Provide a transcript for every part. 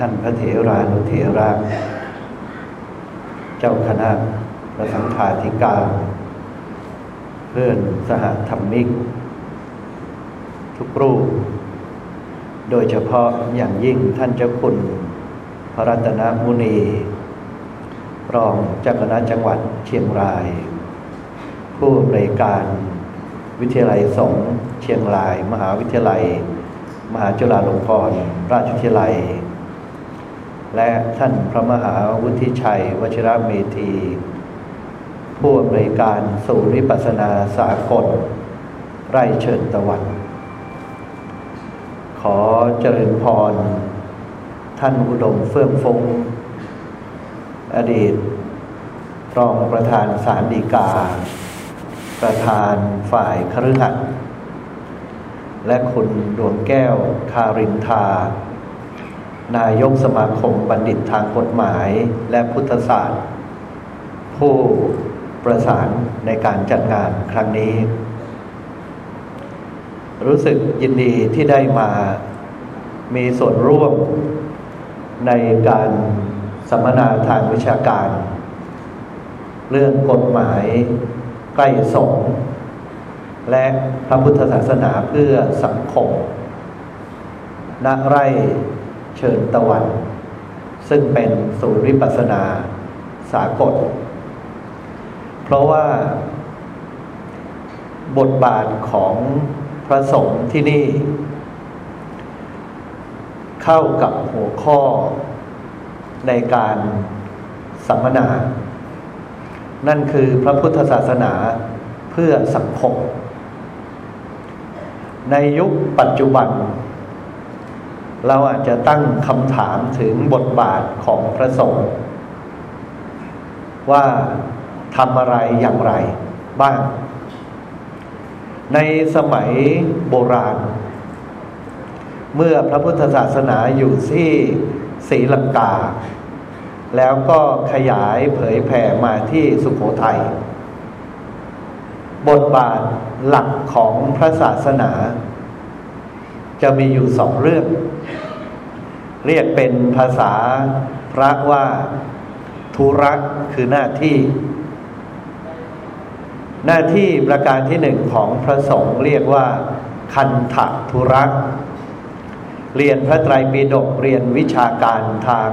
ท่านพระเถรานุเถระเจ้าคณะพระสังฆาธิการ เพื่อนสหธรรมิก ทุกรูป โดยเฉพาะอย่างยิ่งท่านเจ้าคุณ พระรัตนมุนี รองเจ้าคณะจังหวัดเชียงราย ผู้บริการวิทยาลัยสงฆ์เชียงราย มหาวิทยาลัย มหาจุฬาลงกรณราชวิทยาลัย และท่านพระมหาวุฒิชัย วชิระเมธี ผู้อำนวยการศูนย์วิปัสนาสากล ไร่เชิญตะวัน ขอเจริญพร ท่านอุดมเฟื่องฟงอดีต รองประธานสารดีกา ประธานฝ่ายคฤหัสถ์และคุณดวงแก้วคารินทา นายกสมาคมบัณฑิตทางกฎหมายและพุทธศาสตร์ ผู้ประสานในการจัดงานครั้งนี้ รู้สึกยินดีที่ได้มามีส่วนร่วมในการสัมมนาทางวิชาการ เรื่องกฎหมายใกล้สงและพระพุทธศาสนาเพื่อสังคมณไร่ เชิญตะวัน ซึ่งเป็นศูนย์วิปัสสนาสากล เพราะว่าบทบาทของพระสงฆ์ที่นี่ เข้ากับหัวข้อในการสัมมนา นั่นคือพระพุทธศาสนาเพื่อสังคม ในยุคปัจจุบัน เราอาจจะตั้งคำถามถึงบทบาทของพระสงฆ์ว่าทำอะไรอย่างไรบ้าง ในสมัยโบราณ เมื่อพระพุทธศาสนาอยู่ที่ศรีลังกา แล้วก็ขยายเผยแผ่มาที่สุโขทัยบทบาทหลักของพระศาสนา จะมีอยู่สองเรื่อง เรียกเป็นภาษาพระว่าธุระคือหน้าที่ หน้าที่ประการที่หนึ่งของพระสงฆ์เรียกว่า คันถธุระเรียนพระไตรปิฎกเรียนวิชาการทาง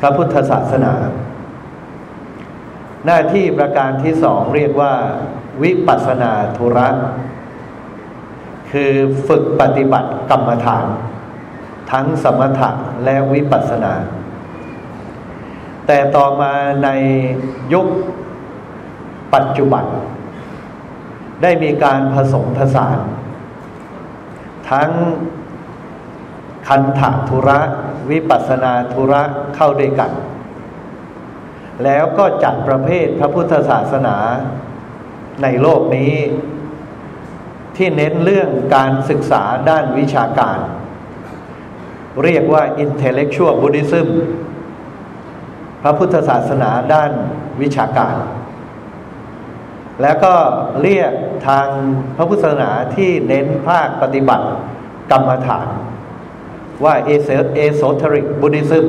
พระพุทธศาสนา หน้าที่ประการที่สองเรียกว่า วิปัสสนาธุระ คือฝึกปฏิบัติกรรมฐาน ทั้งสมถะและวิปัสสนา แต่ต่อมาในยุคปัจจุบัน ได้มีการผสมผสาน ทั้งคันถะธุระ วิปัสสนาธุระเข้าด้วยกัน แล้วก็จัดประเภทพระพุทธศาสนาในโลกนี้ ที่เน้นเรื่องการศึกษาด้านวิชาการ เรียกว่า intellectual Buddhism พระพุทธศาสนาด้านวิชาการ แล้วก็เรียกทางพระพุทธศาสนาที่เน้นภาคปฏิบัติกรรมฐาน ว่า esoteric Buddhism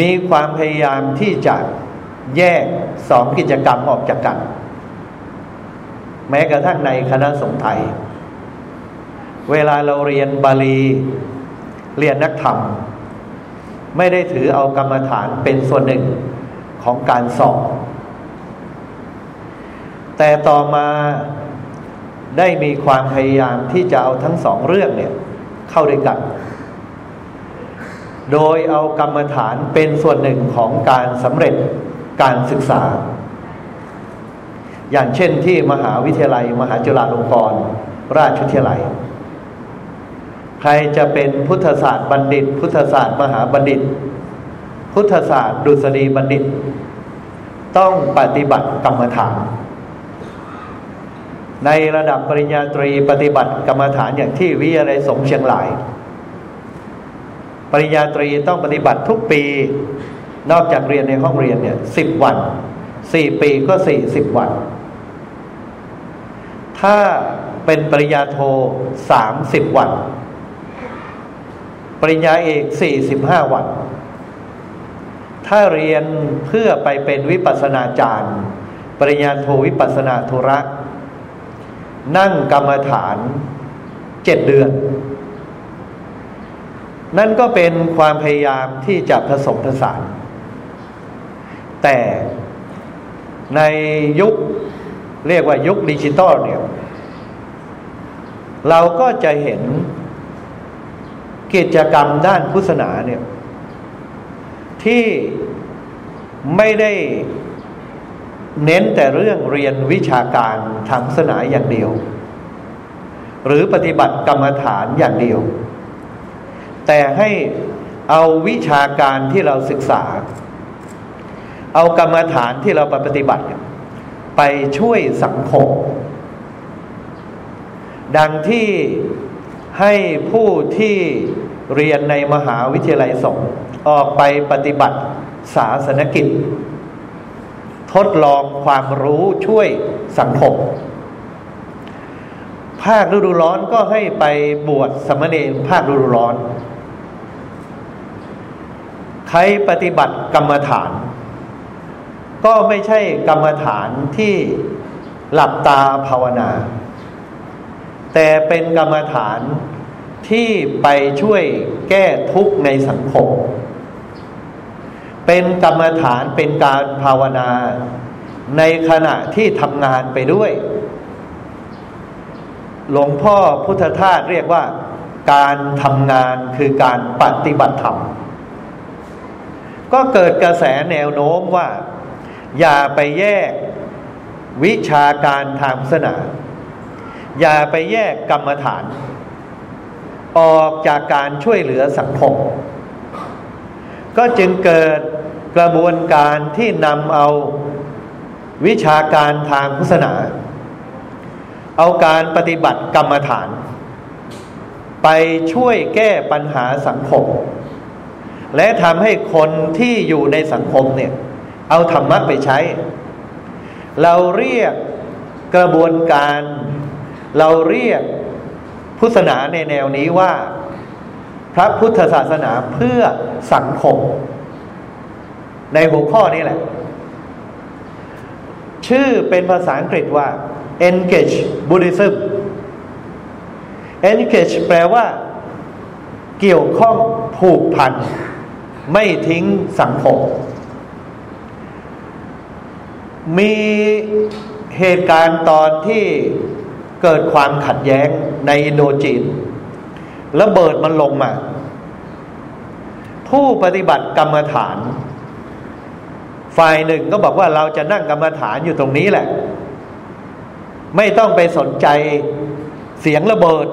มีความพยายามที่จะแยกสองกิจกรรมออกจากกัน แม้กระทั่งในคณะสงฆ์ไทย เวลาเราเรียนบาลี เรียนนักธรรม ไม่ได้ถือเอากรรมฐานเป็นส่วนหนึ่งของการสอบ แต่ต่อมาได้มีความพยายามที่จะเอาทั้งสองเรื่องเนี่ยเข้าด้วยกัน โดยเอากรรมฐานเป็นส่วนหนึ่งของการสำเร็จการศึกษา อย่างเช่นที่มหาวิทยาลัย มหาจุฬาลงกรณราชวิทยาลัย ใครจะเป็นพุทธศาสตร์บัณฑิต พุทธศาสตร์มหาบัณฑิต พุทธศาสตร์ดุษฎีบัณฑิต ต้องปฏิบัติกรรมฐาน ในระดับปริญญาตรีปฏิบัติกรรมฐานอย่างที่วิทยาลัยสงเชียงราย ปริญญาตรีต้องปฏิบัติทุกปี นอกจากเรียนในห้องเรียนเนี่ยสิบวันสี่ปีก็สี่สิบวัน ถ้าเป็นปริญญาโทสามสิบวัน ปริญญาเอกสี่สิบห้าวัน ถ้าเรียนเพื่อไปเป็นวิปัสนาจารย์ ปริญญาโทวิปัสสนาธุระ นั่งกรรมฐานเจ็ดเดือน นั่นก็เป็นความพยายามที่จะผสมผสาน แต่ในยุคเรียกว่ายุคดิจิตอลเนี่ย เราก็จะเห็น กิจกรรมด้านพุทธศาสนาเนี่ยที่ไม่ได้เน้นแต่เรื่องเรียนวิชาการทางศาสนาอย่างเดียว หรือปฏิบัติกรรมฐานอย่างเดียว แต่ให้เอาวิชาการที่เราศึกษา เอากรรมฐานที่เราปฏิบัติ ไปช่วยสังคม ดังที่ให้ผู้ที่ เรียนในมหาวิทยาลัยสงฆ์ออกไปปฏิบัติศาสนกิจ ทดลองความรู้ช่วยสังคม ภาคฤดูร้อนก็ให้ไปบวชสมณเณรภาคฤดูร้อน ใครปฏิบัติกรรมฐาน ก็ไม่ใช่กรรมฐานที่หลับตาภาวนา แต่เป็นกรรมฐาน ที่ไปช่วยแก้ทุกข์ในสังคม เป็นกรรมฐานเป็นการภาวนา ในขณะที่ทำงานไปด้วย หลวงพ่อพุทธทาสเรียกว่า การทำงานคือการปฏิบัติธรรม ก็เกิดกระแสแนวโน้มว่า อย่าไปแยกวิชาการทางศาสนา อย่าไปแยกกรรมฐาน ออกจากการช่วยเหลือสังคม ก็จึงเกิดกระบวนการที่นำเอาวิชาการทางพุทธศาสนา เอาการปฏิบัติกรรมฐาน ไปช่วยแก้ปัญหาสังคม และทำให้คนที่อยู่ในสังคมเนี่ยเอาธรรมะไปใช้ เราเรียกกระบวนการ เราเรียก พุทธศาสนาในแนวนี้ว่า พระพุทธศาสนาเพื่อสังคม ในหัวข้อนี้แหละ ชื่อเป็นภาษาอังกฤษว่า engage Buddhism engage แปลว่า เกี่ยวข้องผูกพัน ไม่ทิ้งสังคม มีเหตุการณ์ตอนที่ เกิดความขัดแย้งในอินโดจีนระเบิดมันลงมา ผู้ปฏิบัติกรรมฐาน ฝ่ายหนึ่งก็บอกว่าเราจะนั่งกรรมฐานอยู่ตรงนี้แหละ ไม่ต้องไปสนใจเสียงระเบิด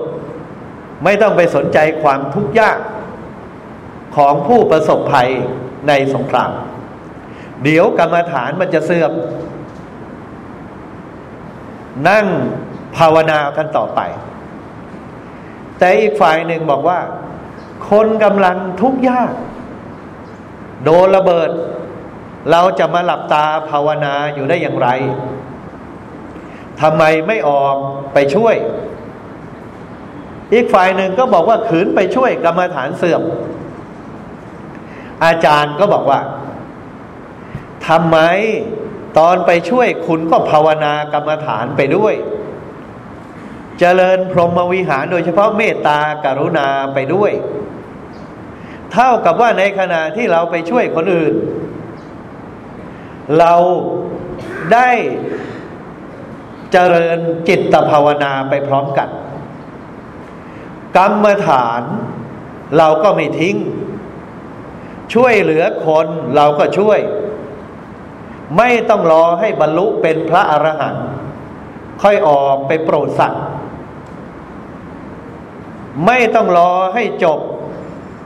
ไม่ต้องไปสนใจความทุกข์ยากของผู้ประสบภัยในสงคราม เดี๋ยวกรรมฐานมันจะเสื่อมนั่ง ภาวนากันต่อไป แต่อีกฝ่ายหนึ่งบอกว่า คนกำลังทุกข์ยาก โดนระเบิด เราจะมาหลับตาภาวนาอยู่ได้อย่างไรทำไมไม่ออกไปช่วย อีกฝ่ายหนึ่งก็บอกว่าขืนไปช่วยกรรมฐานเสื่อม อาจารย์ก็บอกว่าทำไมตอนไปช่วยคุณก็ภาวนากรรมฐานไปด้วย เจริญพรหมวิหารโดยเฉพาะเมตตากรุณาไปด้วย เท่ากับว่าในขณะที่เราไปช่วยคนอื่น เราได้เจริญจิตภาวนาไปพร้อมกัน กรรมฐานเราก็ไม่ทิ้ง ช่วยเหลือคนเราก็ช่วย ไม่ต้องรอให้บรรลุเป็นพระอรหันต์ค่อยออกไปโปรดสัตว์ ไม่ต้องรอให้จบ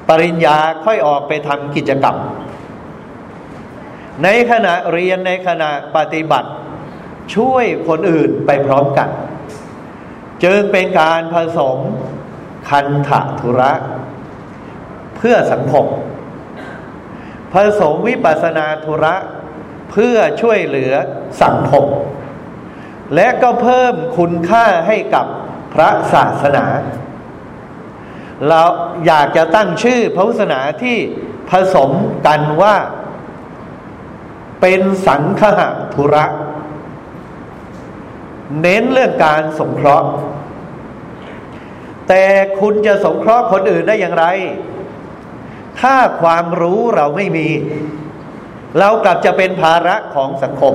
ปริญญาค่อยออกไปทำกิจกรรม ในขณะเรียนในขณะปฏิบัติ ช่วยคนอื่นไปพร้อมกัน จึงเป็นการผสมคันถธุระ เพื่อสังคม ผสมวิปัสนาธุระ เพื่อช่วยเหลือสังคม และก็เพิ่มคุณค่าให้กับพระศาสนา เราอยากจะตั้งชื่อพระพุทธศาสนาที่ผสมกันว่า เป็นสังฆะธุระ เน้นเรื่องการสงเคราะห์ แต่คุณจะสงเคราะห์คนอื่นได้อย่างไร ถ้าความรู้เราไม่มี เรากลับจะเป็นภาระของสังคม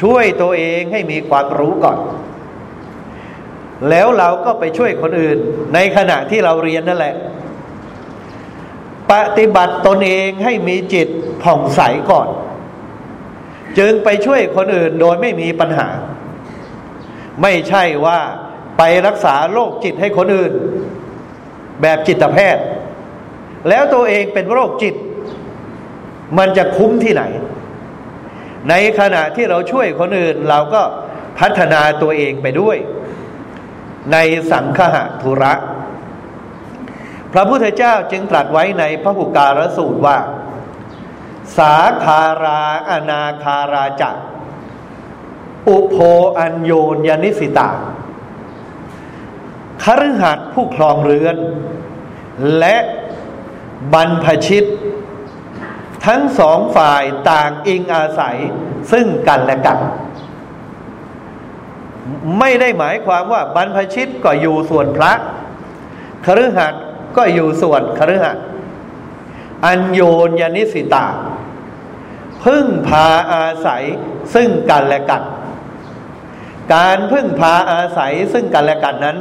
ช่วยตัวเองให้มีความรู้ก่อน แล้วเราก็ไปช่วยคนอื่น ในขณะที่เราเรียนนั่นแหละ ปฏิบัติตนเองให้มีจิตผ่องใสก่อน จึงไปช่วยคนอื่นโดยไม่มีปัญหา ไม่ใช่ว่าไปรักษาโรคจิตให้คนอื่น แบบจิตแพทย์ แล้วตัวเองเป็นโรคจิต มันจะคุ้มที่ไหน ในขณะที่เราช่วยคนอื่น เราก็พัฒนาตัวเองไปด้วย ในสังฆะธุระ พระพุทธเจ้าจึงตรัสไว้ในพระหุการสูตรว่า สาคาราอนาคาราจักอุโพอัญโยนยนิสิตาคฤหัสถ์ผู้ครองเรือน และบรรพชิต ทั้งสองฝ่ายต่างอิงอาศัยซึ่งกันและกัน ไม่ได้หมายความว่าบรรพชิตก็อยู่ส่วนพระคฤหัสถ์ก็อยู่ส่วนคฤหัสถ์อัญโยนยนิสิตา พึ่งพาอาศัยซึ่งกันและกัน การพึ่งพาอาศัยซึ่งกันและกันนั้น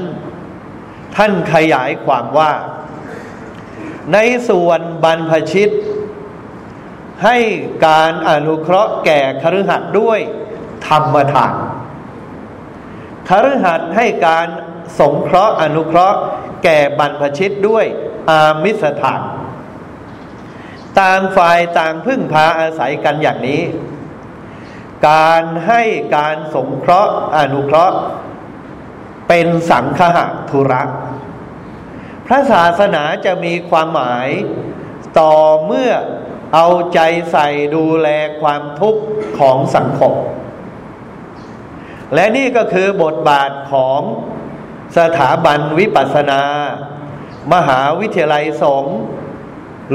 ท่านขยายความว่า ในส่วนบรรพชิต ให้การอนุเคราะห์แก่คฤหัสถ์ด้วยธรรมทาน คฤหัสถ์ให้การสงเคราะห์อนุเคราะห์ แก่บรรพชิตด้วยอามิสถานต่างฝ่ายต่างพึ่งพาอาศัยกันอย่างนี้ การให้การสงเคราะห์อนุเคราะห์ เป็นสังฆะธุระพระศาสนาจะมีความหมายต่อเมื่อเอาใจใส่ดูแลความทุกข์ของสังคม และนี่ก็คือบทบาทของสถาบันวิปัสสนา มหาวิทยาลัยสงฆ์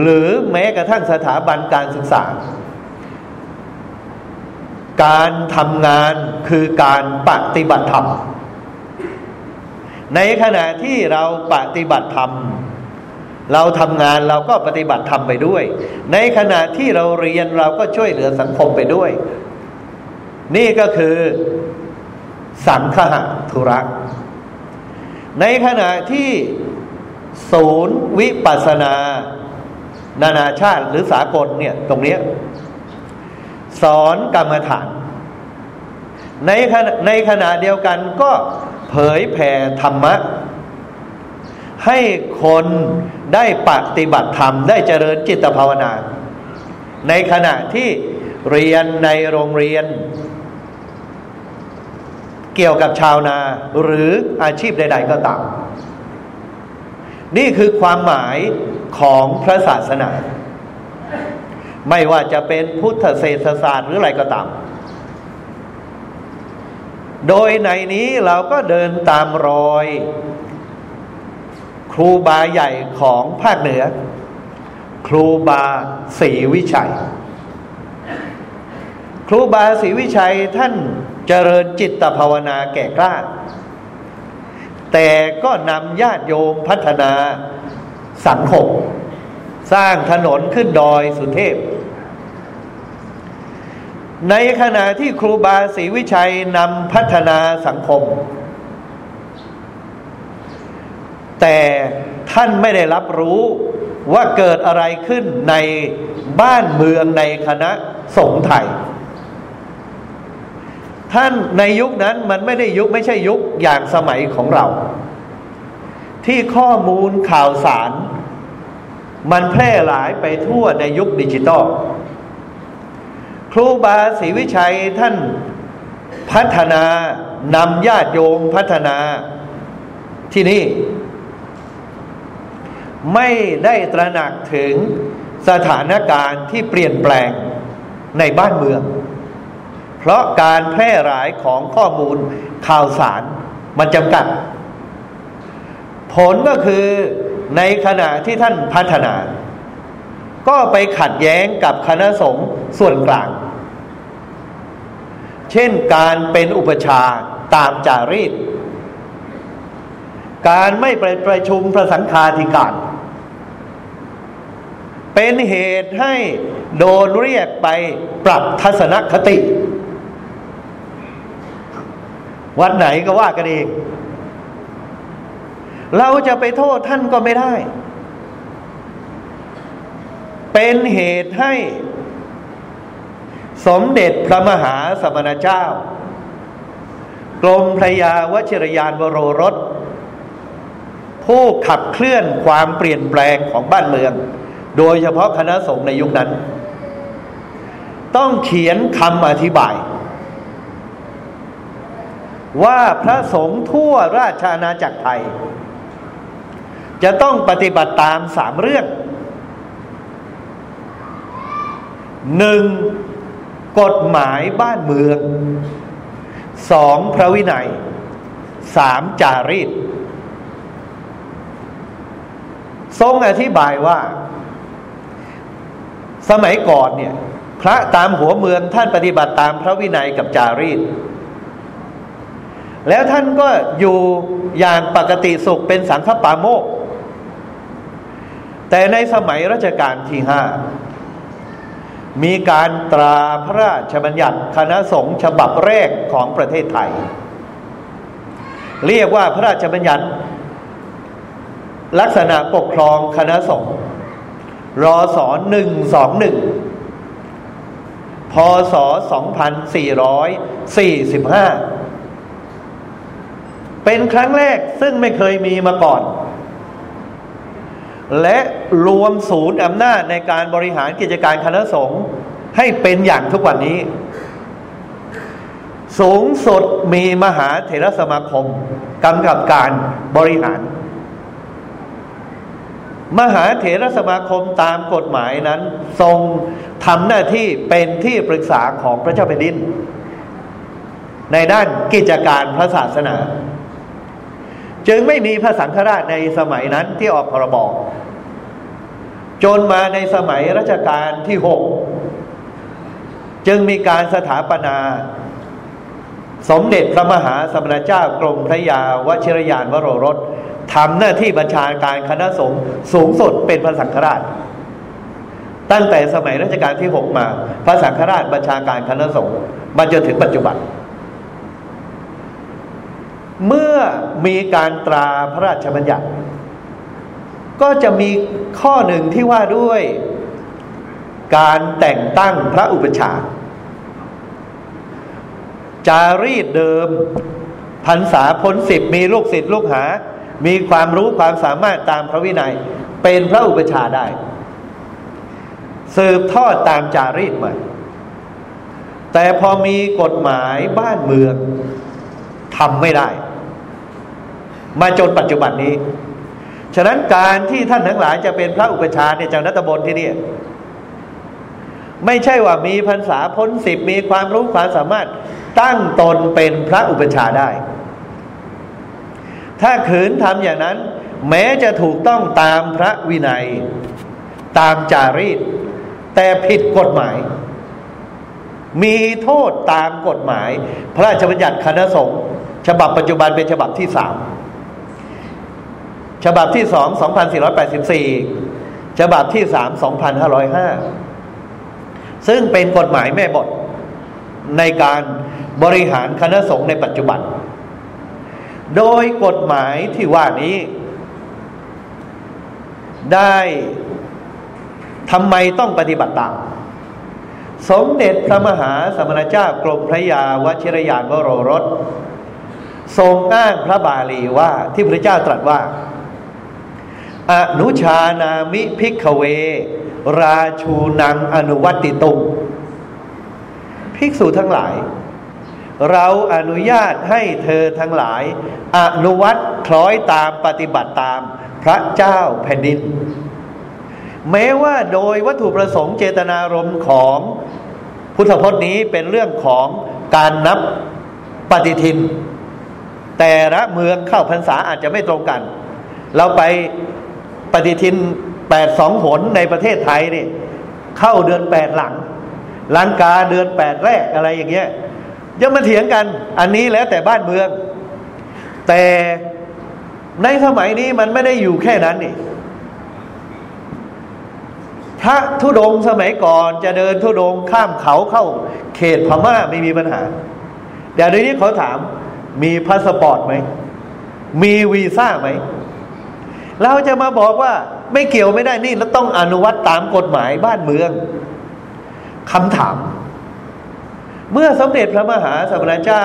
หรือแม้กระทั่งสถาบันการศึกษา การทำงานคือการปฏิบัติธรรม ในขณะที่เราปฏิบัติธรรม เราทำงานเราก็ปฏิบัติธรรมไปด้วย ในขณะที่เราเรียนเราก็ช่วยเหลือสังคมไปด้วย นี่ก็คือ สังฆะธุระ ในขณะที่ศูนย์วิปัสนา นานาชาติหรือสากลเนี่ยตรงนี้สอนกรรมฐาน ในขณะในขณะเดียวกันก็เผยแผ่ธรรมะ ให้คนได้ปฏิบัติธรรม ได้เจริญจิตภาวนา ในขณะที่เรียนในโรงเรียน เกี่ยวกับชาวนาหรืออาชีพใด ๆ ก็ตาม นี่คือความหมายของพระศาสนา ไม่ว่าจะเป็นพุทธเศรษฐศาสตร์หรืออะไรก็ตาม โดยในนี้เราก็เดินตามรอย ครูบาใหญ่ของภาคเหนือ ครูบาศรีวิชัย ครูบาศรีวิชัยท่าน เจริญจิตภาวนาแก่กล้า แต่ก็นำญาติโยมพัฒนาสังคม สร้างถนนขึ้นดอยสุเทพ ในขณะที่ครูบาศรีวิชัยนำพัฒนาสังคม แต่ท่านไม่ได้รับรู้ว่าเกิดอะไรขึ้นในบ้านเมืองในคณะสงฆ์ไทย ท่านในยุคนั้นมันไม่ได้ยุคไม่ใช่ยุคอย่างสมัยของเรา ที่ข้อมูลข่าวสาร มันแพร่หลายไปทั่วในยุคดิจิตอลครูบาศรีวิชัยท่านพัฒนานำญาติโยมพัฒนาที่นี่ ไม่ได้ตระหนักถึงสถานการณ์ที่เปลี่ยนแปลงในบ้านเมือง เพราะการแพร่หลายของข้อมูลข่าวสารมันจำกัด ผลก็คือในขณะที่ท่านพัฒนา ก็ไปขัดแย้งกับคณะสงฆ์ส่วนกลาง เช่นการเป็นอุปชาตามจารีต การไม่ไปประชุมพระสังฆาธิการ เป็นเหตุให้โดนเรียกไปปรับทัศนคติ วัดไหนก็ว่ากันเอง เราจะไปโทษท่านก็ไม่ได้ เป็นเหตุให้ สมเด็จพระมหาสมณเจ้ากรมพระยาวชิรยานวโรรสผู้ขับเคลื่อนความเปลี่ยนแปลงของบ้านเมือง โดยเฉพาะคณะสงฆ์ในยุคนั้น ต้องเขียนคำอธิบาย ว่าพระสงฆ์ทั่วราชอาณาจักรไทย จะต้องปฏิบัติตามสามเรื่องหนึ่งกฎหมายบ้านเมืองสองพระวินัยสามจารีต ทรงอธิบายว่า สมัยก่อนเนี่ย พระตามหัวเมืองท่านปฏิบัติตามพระวินัยกับจารีต แล้วท่านก็อยู่อย่างปกติสุขเป็นสังฆปาโมก แต่ในสมัยรัชกาลที่ห้ามีการตราพระราชบัญญัติคณะสงฆ์ฉบับแรกของประเทศไทย เรียกว่าพระราชบัญญัติ ลักษณะปกครองคณะสงฆ์รอสหนึ่งสองหนึ่งพศสองพันสี่ร้อยสี่สิบห้า เป็นครั้งแรกซึ่งไม่เคยมีมาก่อน และรวมศูนย์อำนาจในการบริหารกิจการคณะสงฆ์ให้เป็นอย่างทุกวันนี้ สูงสุดมีมหาเถรสมาคมกำกับการบริหาร มหาเถรสมาคมตามกฎหมายนั้น ทรงทำหน้าที่เป็นที่ปรึกษาของพระเจ้าแผ่นดิน ในด้านกิจการพระศาสนา จึงไม่มีพระสังฆราชในสมัยนั้นที่ออกพรบจนมาในสมัยรัชกาลที่หกจึงมีการสถาปนา สมเด็จพระมหาสมณเจ้ากรมพระยาวชิรยานวโรรสทำหน้าที่บัญชาการคณะสงฆ์สูงสุดเป็นพระสังฆราช ตั้งแต่สมัยรัชกาลที่หกมา พระสังฆราชบัญชาการคณะสงฆ์มาจนถึงปัจจุบัน เมื่อมีการตราพระราชบัญญัติ ก็จะมีข้อหนึ่งที่ว่าด้วย การแต่งตั้งพระอุปชาจารีตเดิมพรรษาพ้นสิบมีลูกศิษย์ลูกหา มีความรู้ความสามารถตามพระวินัย เป็นพระอุปชาได้ สืบทอดตามจารีตใหม่แต่พอมีกฎหมายบ้านเมืองทำไม่ได้ มาจนปัจจุบันนี้ ฉะนั้นการที่ท่านทั้งหลายจะเป็นพระอุปชาเนี่ยจากนัตบลที่นี่ไม่ใช่ว่ามีพรรษาพ้นสิบมีความรู้ความสามารถตั้งตนเป็นพระอุปชาได้ ถ้าขืนทำอย่างนั้น แม้จะถูกต้องตามพระวินัย ตามจารีต แต่ผิดกฎหมาย มีโทษตามกฎหมาย พระราชบัญญัติคณะสงฆ์ฉบับปัจจุบันเป็นฉบับที่สาม ฉบับที่สองสองพันสี่ร้อยแปดสิบสี่ฉบับที่สามสองพันห้าร้อยห้าซึ่งเป็นกฎหมายแม่บท ในการบริหารคณะสงฆ์ในปัจจุบัน โดยกฎหมายที่ว่านี้ ได้ทำไมต้องปฏิบัติตาม สมเด็จพระมหาสมณเจ้ากรมพระยาวชิรยานวโรรสทรงอ้างพระบาลีว่าที่พระเจ้าตรัสว่า อนุชานามิพิกเว ราชูนังอนุวัติตุงภิกษุทั้งหลาย เราอนุญาตให้เธอทั้งหลาย อนุวัตคล้อยตามปฏิบัติตามพระเจ้าแผ่นดิน แม้ว่าโดยวัตถุประสงค์เจตนารมณ์ของพุทธพจน์นี้เป็นเรื่องของการนับปฏิทิน แต่ละเมืองเข้าพรรษาอาจจะไม่ตรงกัน เราไป ฏิทินแปดสองหนในประเทศไทยนี่เข้าเดือนแปดหลังลังกาเดือนแปดแรกอะไรอย่างเงี้ยยังมาเถียงกัน อันนี้แล้วแต่บ้านเมือง แต่ในสมัยนี้มันไม่ได้อยู่แค่นั้นนี่พระธุดงสมัยก่อนจะเดินธุดงข้ามเขาเข้า เขตพม่าไม่มีปัญหาเดี๋ยวนี้เขาถาม มีพาสปอร์ตไหม มีวีซ่าไหม เราจะมาบอกว่าไม่เกี่ยวไม่ได้นี่เราต้องอนุวัตตามกฎหมายบ้านเมืองคำถาม เมื่อสมเด็จพระมหาสมณเจ้า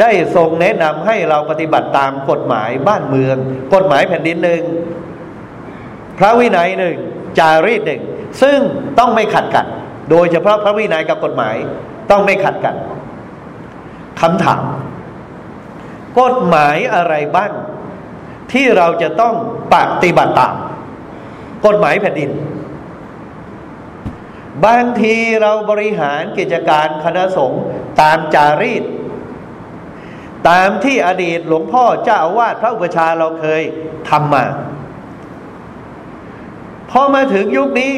ได้ทรงแนะนำให้เราปฏิบัติตามกฎหมายบ้านเมือง กฎหมายแผ่นดินหนึ่งพระวินัยหนึ่งจารีตหนึ่งซึ่งต้องไม่ขัดกัน โดยเฉพาะพระวินัยกับกฎหมาย ต้องไม่ขัดกันคำถาม กฎหมายอะไรบ้าง ที่เราจะต้องปฏิบัติตาม กฎหมายแผ่นดิน บางทีเราบริหารกิจการคณะสงฆ์ตามจารีต ตามที่อดีตหลวงพ่อเจ้าอาวาสพระอุปชาเราเคยทำมา พอมาถึงยุคนี้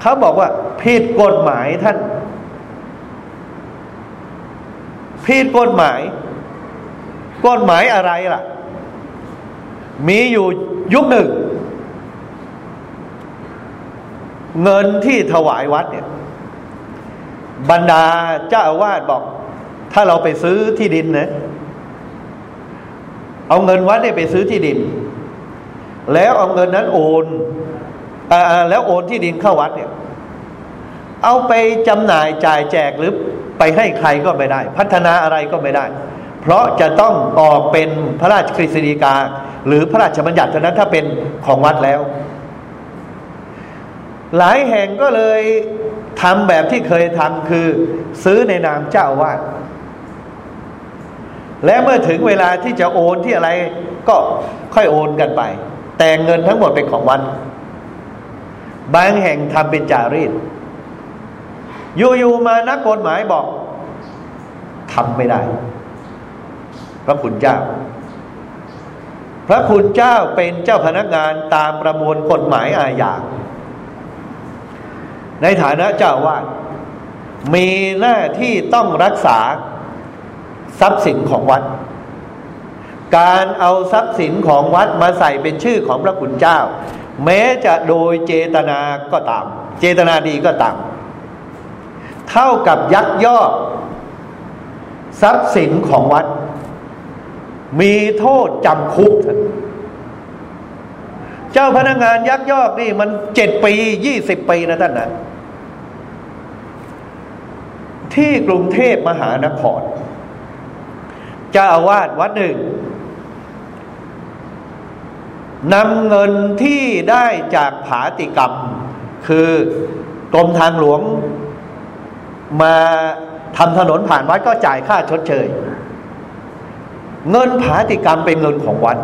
เขาบอกว่าผิดกฎหมายท่านผิดกฎหมาย กฎหมายอะไรล่ะ มีอยู่ยุคหนึ่ง เงินที่ถวายวัดเนี่ย บรรดาเจ้าอาวาสบอก ถ้าเราไปซื้อที่ดินนะเอาเงินวัดเนี่ยไปซื้อที่ดิน แล้วเอาเงินนั้นโอนแล้วโอนที่ดินเข้าวัดเนี่ย เอาไปจำหน่ายจ่ายแจกหรือไปให้ใครก็ไม่ได้ พัฒนาอะไรก็ไม่ได้ เพราะจะต้องออกเป็นพระราชกฤษฎีกา หรือพระราชบัญญัติเท่านั้นถ้าเป็นของวัดแล้ว หลายแห่งก็เลยทำแบบที่เคยทำคือซื้อในนามเจ้าวาดและเมื่อถึงเวลาที่จะโอนที่อะไรก็ค่อยโอนกันไป แต่เงินทั้งหมดเป็นของวัดบางแห่งทำเป็นจารีตอยู่ๆมานักกฎหมายบอกทำไม่ได้ ระคุณเจ้า พระคุณเจ้าเป็นเจ้าพนักงานตามประมวลกฎหมายอาญาในฐานะเจ้าวาดมีหน้าที่ต้องรักษาทรัพย์สินของวัด การเอาทรัพย์สินของวัดมาใส่เป็นชื่อของพระคุณเจ้า แม้จะโดยเจตนาก็ตาม เจตนาดีก็ตาม เท่ากับยักยอกทรัพย์สินของวัด มีโทษจำคุก เจ้าพนักงานยักยอกนี่มันเจ็ดปียี่สิบปีนะท่านนะที่กรุงเทพมหานครเจ้าอาวาสวัดหนึ่งนำเงินที่ได้จากผาติกรรม คือกรมทางหลวงมาทำถนนผ่านวัดก็จ่ายค่าชดเชย เงินผาติกรรมเป็นเงินของวัด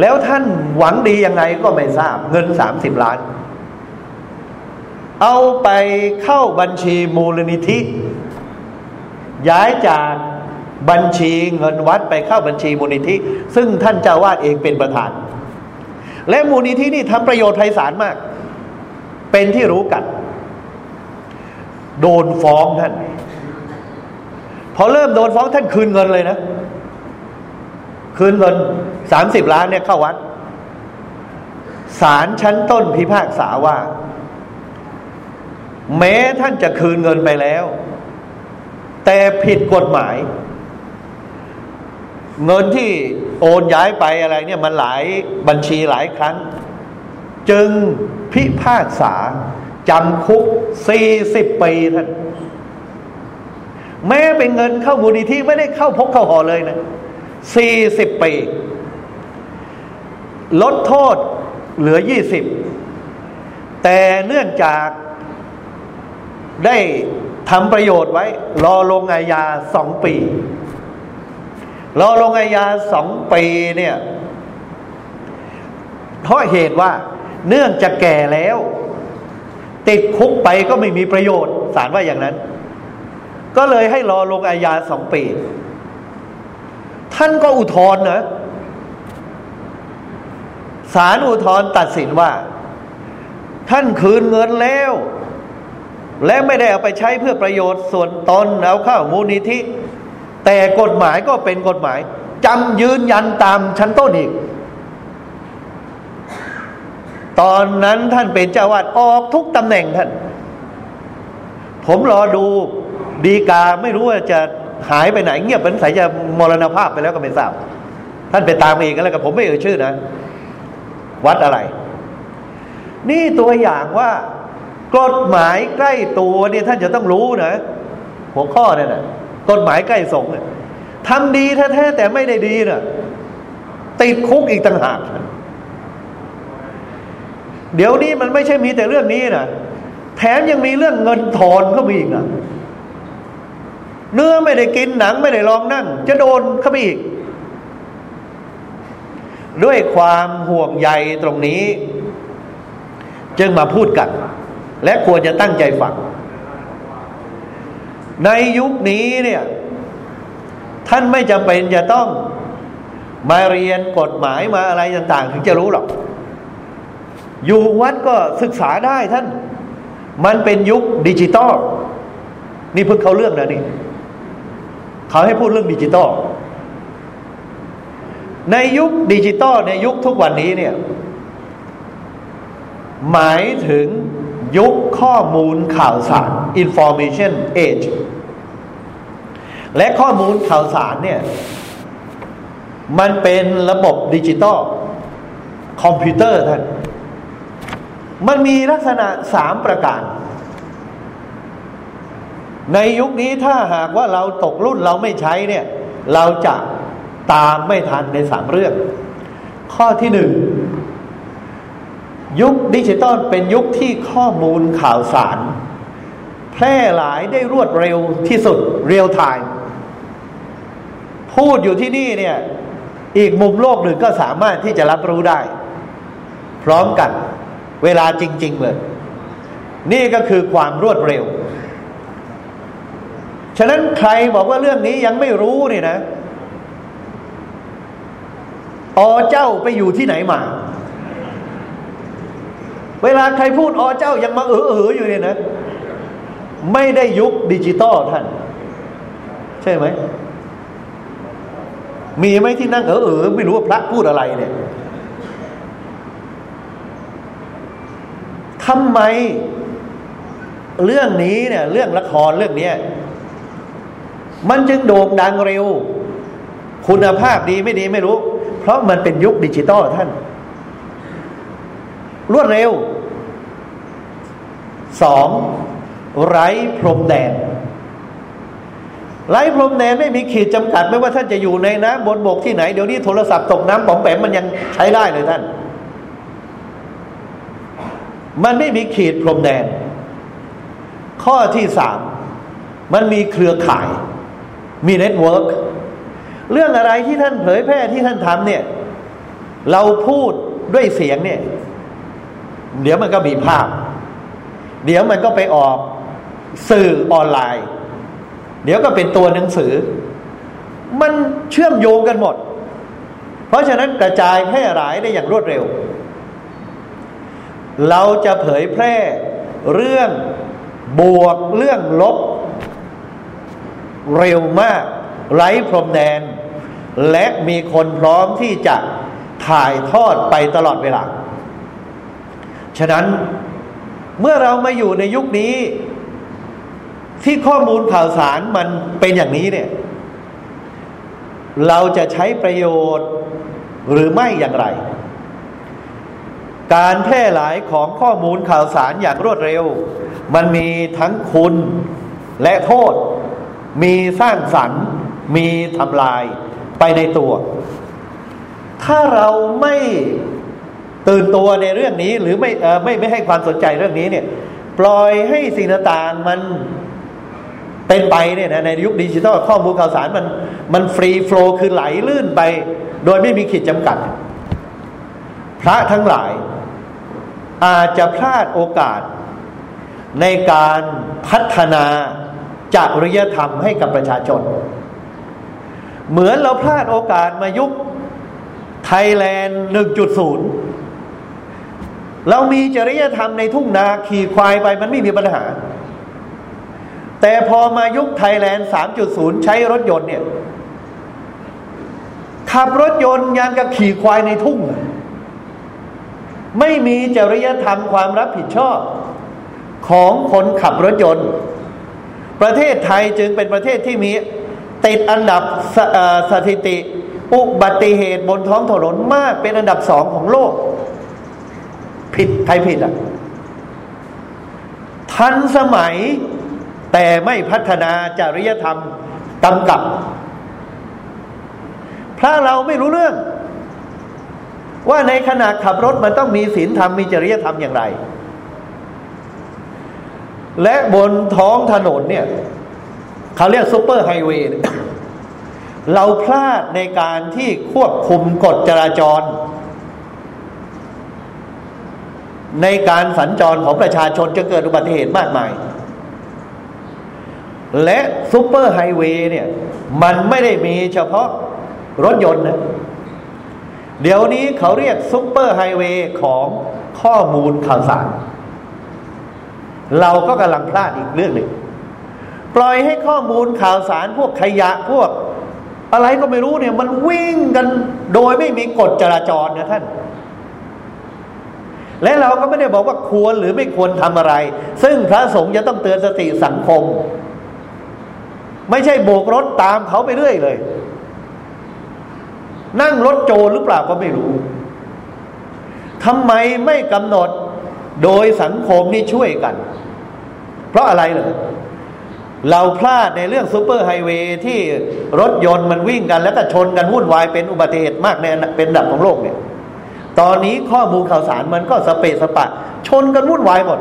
แล้วท่านหวังดียังไงก็ไม่ทราบ เงินสามสิบล้าน เอาไปเข้าบัญชีมูลนิธิ ย้ายจากบัญชีเงินวัดไปเข้าบัญชีมูลนิธิ ซึ่งท่านเจ้าวาดเองเป็นประธาน และมูลนิธินี่ทำประโยชน์ไพศาลมาก เป็นที่รู้กัน โดนฟ้องท่าน พอเริ่มโดนฟ้องท่านคืนเงินเลยนะ คืนเงินสามสิบล้านเนี่ยเข้าวัดศาลชั้นต้นพิพากษาว่า แม้ท่านจะคืนเงินไปแล้ว แต่ผิดกฎหมาย เงินที่โอนย้ายไปอะไรเนี่ยมันหลายบัญชีหลายครั้ง จึงพิพากษาจำคุกสี่สิบปีท่าน แม้เป็นเงินเข้ามูลนิธิไม่ได้เข้าพกเข้าหอเลยนะสี่สิบปีลดโทษเหลือยี่สิบแต่เนื่องจากได้ทำประโยชน์ไว้ รอลงอาญาสองปี รอลงอาญาสองปีเนี่ยเพราะเหตุว่าเนื่องจะแก่แล้ว ติดคุกไปก็ไม่มีประโยชน์ศาลว่าอย่างนั้น ก็เลยให้รอลงอาญาสองปี ท่านก็อุทธรณ์นะศาลอุทธรตัดสินว่า ท่านคืนเงินแล้ว และไม่ได้เอาไปใช้เพื่อประโยชน์ส่วนตนเอาเข้ามูลนิธิ แต่กฎหมายก็เป็นกฎหมายจำยืนยันตามชั้นต้นอีก ตอนนั้นท่านเป็นเจ้าวาดออกทุกตำแหน่งท่าน ผมรอดู ดีกาไม่รู้ว่าจะหายไปไหน เงียบเป็นสายจะมรณภาพไปแล้วก็ไม่ทราบ ท่านไปตามเองกันแล้วกับผมไม่เอ่ยชื่อนะ วัดอะไร นี่ตัวอย่างว่ากฎหมายใกล้ตัวเนี่ยท่านจะต้องรู้นะหัวข้อเนี่ยนะกฎหมายใกล้สงเนี่ยทำดีแท้แต่ไม่ได้ดีนะ่ะติดคุกอีกต่างหากเดี๋ยวนี้มันไม่ใช่มีแต่เรื่องนี้นะแถมยังมีเรื่องเงินทอนเข้ามาอีกนะ เนื้อไม่ได้กินหนังไม่ได้ลองนั่ง จะโดนเข้าไปอีก ด้วยความห่วงใยตรงนี้ จึงมาพูดกัน และควรจะตั้งใจฟังในยุคนี้เนี่ย ท่านไม่จำเป็นจะต้องมาเรียนกฎหมายมาอะไรต่างๆ ถึงจะรู้หรอก อยู่วัดก็ศึกษาได้ท่าน มันเป็นยุคดิจิตอลนี่เพิ่งเข้าเรื่องนะนี่ เขาให้พูดเรื่องดิจิตอลในยุคดิจิตอลในยุคทุกวันนี้เนี่ย หมายถึงยุคข้อมูลข่าวสาร information age และข้อมูลข่าวสารเนี่ย มันเป็นระบบดิจิตอลคอมพิวเตอร์ท่านมันมีลักษณะสามประการ ในยุคนี้ถ้าหากว่าเราตกรุ่นเราไม่ใช้เนี่ย เราจะตามไม่ทันในสามเรื่อง ข้อที่หนึ่งยุคดิจิตอลเป็นยุคที่ข้อมูลข่าวสาร แพร่หลายได้รวดเร็วที่สุดเรียลไทม์พูดอยู่ที่นี่เนี่ย อีกมุมโลกหนึ่งก็สามารถที่จะรับรู้ได้ พร้อมกัน เวลาจริง ๆ เลย นี่ก็คือความรวดเร็ว ฉะนั้นใครบอกว่าเรื่องนี้ยังไม่รู้เนี่ยนะอเจ้าไปอยู่ที่ไหนมา เวลาใครพูดอเจ้ายังมาเออเอออยู่เนี่ยนะ ไม่ได้ยุคดิจิตอลท่าน ใช่ไหม มีไหมที่นั่งเออเออไม่รู้ว่าพระพูดอะไรเนี่ยทำไม เรื่องนี้เนี่ย เรื่องละครเรื่องนี้ มันจึงโด่งดังเร็ว คุณภาพดีไม่ดีไม่รู้ เพราะมันเป็นยุคดิจิตอลท่าน รวดเร็วสองไร้พรมแดน ไร้พรมแดนไม่มีขีดจำกัดไม่ว่าท่านจะอยู่ในน้ำบนบกที่ไหน เดี๋ยวนี้โทรศัพท์ตกน้ำป๋องแปมมันยังใช้ได้เลยท่าน มันไม่มีขีดพรมแดน ข้อที่สามมันมีเครือข่าย มี network เรื่องอะไรที่ท่านเผยแพร่ที่ท่านทำเนี่ย เราพูดด้วยเสียงเนี่ย เดี๋ยวมันก็มีภาพ เดี๋ยวมันก็ไปออกสื่อออนไลน์ เดี๋ยวก็เป็นตัวหนังสือ มันเชื่อมโยงกันหมด เพราะฉะนั้นกระจายแพร่หลายได้อย่างรวดเร็ว เราจะเผยแพร่เรื่องบวกเรื่องลบ เร็วมากไร้พรมแดน และมีคนพร้อมที่จะถ่ายทอดไปตลอดเวลา ฉะนั้นเมื่อเรามาอยู่ในยุคนี้ ที่ข้อมูลข่าวสารมันเป็นอย่างนี้เนี่ย เราจะใช้ประโยชน์หรือไม่อย่างไร การแพร่หลายของข้อมูลข่าวสารอย่างรวดเร็ว มันมีทั้งคุณและโทษ มีสร้างสรรค์ มีทำลายไปในตัว ถ้าเราไม่ตื่นตัวในเรื่องนี้หรือไม่เออไม่ไม่ให้ความสนใจเรื่องนี้เนี่ย ปล่อยให้สิ่งต่างๆมันเป็นไปเนี่ยนะในยุคดิจิทัลข้อมูลข่าวสารมันมันฟรีโฟลคือไหลลื่นไป โดยไม่มีขีดจำกัด พระทั้งหลาย อาจจะพลาดโอกาสในการพัฒนา จริยธรรมให้กับประชาชน เหมือนเราพลาดโอกาสมายุคไทยแลนด์ 1.0 เรามีจริยธรรมในทุ่งนาขี่ควายไปมันไม่มีปัญหา แต่พอมายุคไทยแลนด์ 3.0 ใช้รถยนต์เนี่ย ขับรถยนต์ยังกับขี่ควายในทุ่ง ไม่มีจริยธรรมความรับผิดชอบของคนขับรถยนต์ ประเทศไทยจึงเป็นประเทศที่มีติดอันดับสสถิติ อุบัติเหตุบนท้องถนนมากเป็นอันดับสองของโลก ผิดใครผิดอะ ทันสมัยแต่ไม่พัฒนาจริยธรรมกำกับ พระเราไม่รู้เรื่อง ว่าในขณะขับรถมันต้องมีศีลธรรมมีจริยธรรมอย่างไร และบนท้องถนนเนี่ยเขาเรียกซูเปอร์ไฮเวย์เราพลาดในการที่ควบคุมกฎจราจร ในการสัญจรของประชาชนจะเกิดอุบัติเหตุมากมาย และ superhighway เนี่ย มันไม่ได้มีเฉพาะรถยนต์นะ เดี๋ยวนี้เขาเรียก superhighway ของข้อมูลข่าวสาร เราก็กำลังพลาดอีกเรื่องหนึ่งปล่อยให้ข้อมูลข่าวสารพวกขยะพวก อะไรก็ไม่รู้เนี่ยมันวิ่งกันโดยไม่มีกฎจราจรนะท่าน และเราก็ไม่ได้บอกว่าควรหรือไม่ควรทำอะไร ซึ่งพระสงฆ์จะต้องเตือนสติสังคม ไม่ใช่โบกรถตามเขาไปเรื่อยเลย นั่งรถโจรหรือเปล่าก็ไม่รู้ทำไมไม่กำหนดโดยสังคมนี่ช่วยกัน เพราะอะไรเลยเราพลาดในเรื่องซูเปอร์ไฮเวย์ที่รถยนต์มันวิ่งกัน แล้วก็ชนกันวุ่นวายเป็นอุบัติเหตุมากเป็นอันดับของโลกเนี่ย ตอนนี้ข้อมูลข่าวสารมันก็สเปสปะ ชนกันวุ่นวายหมด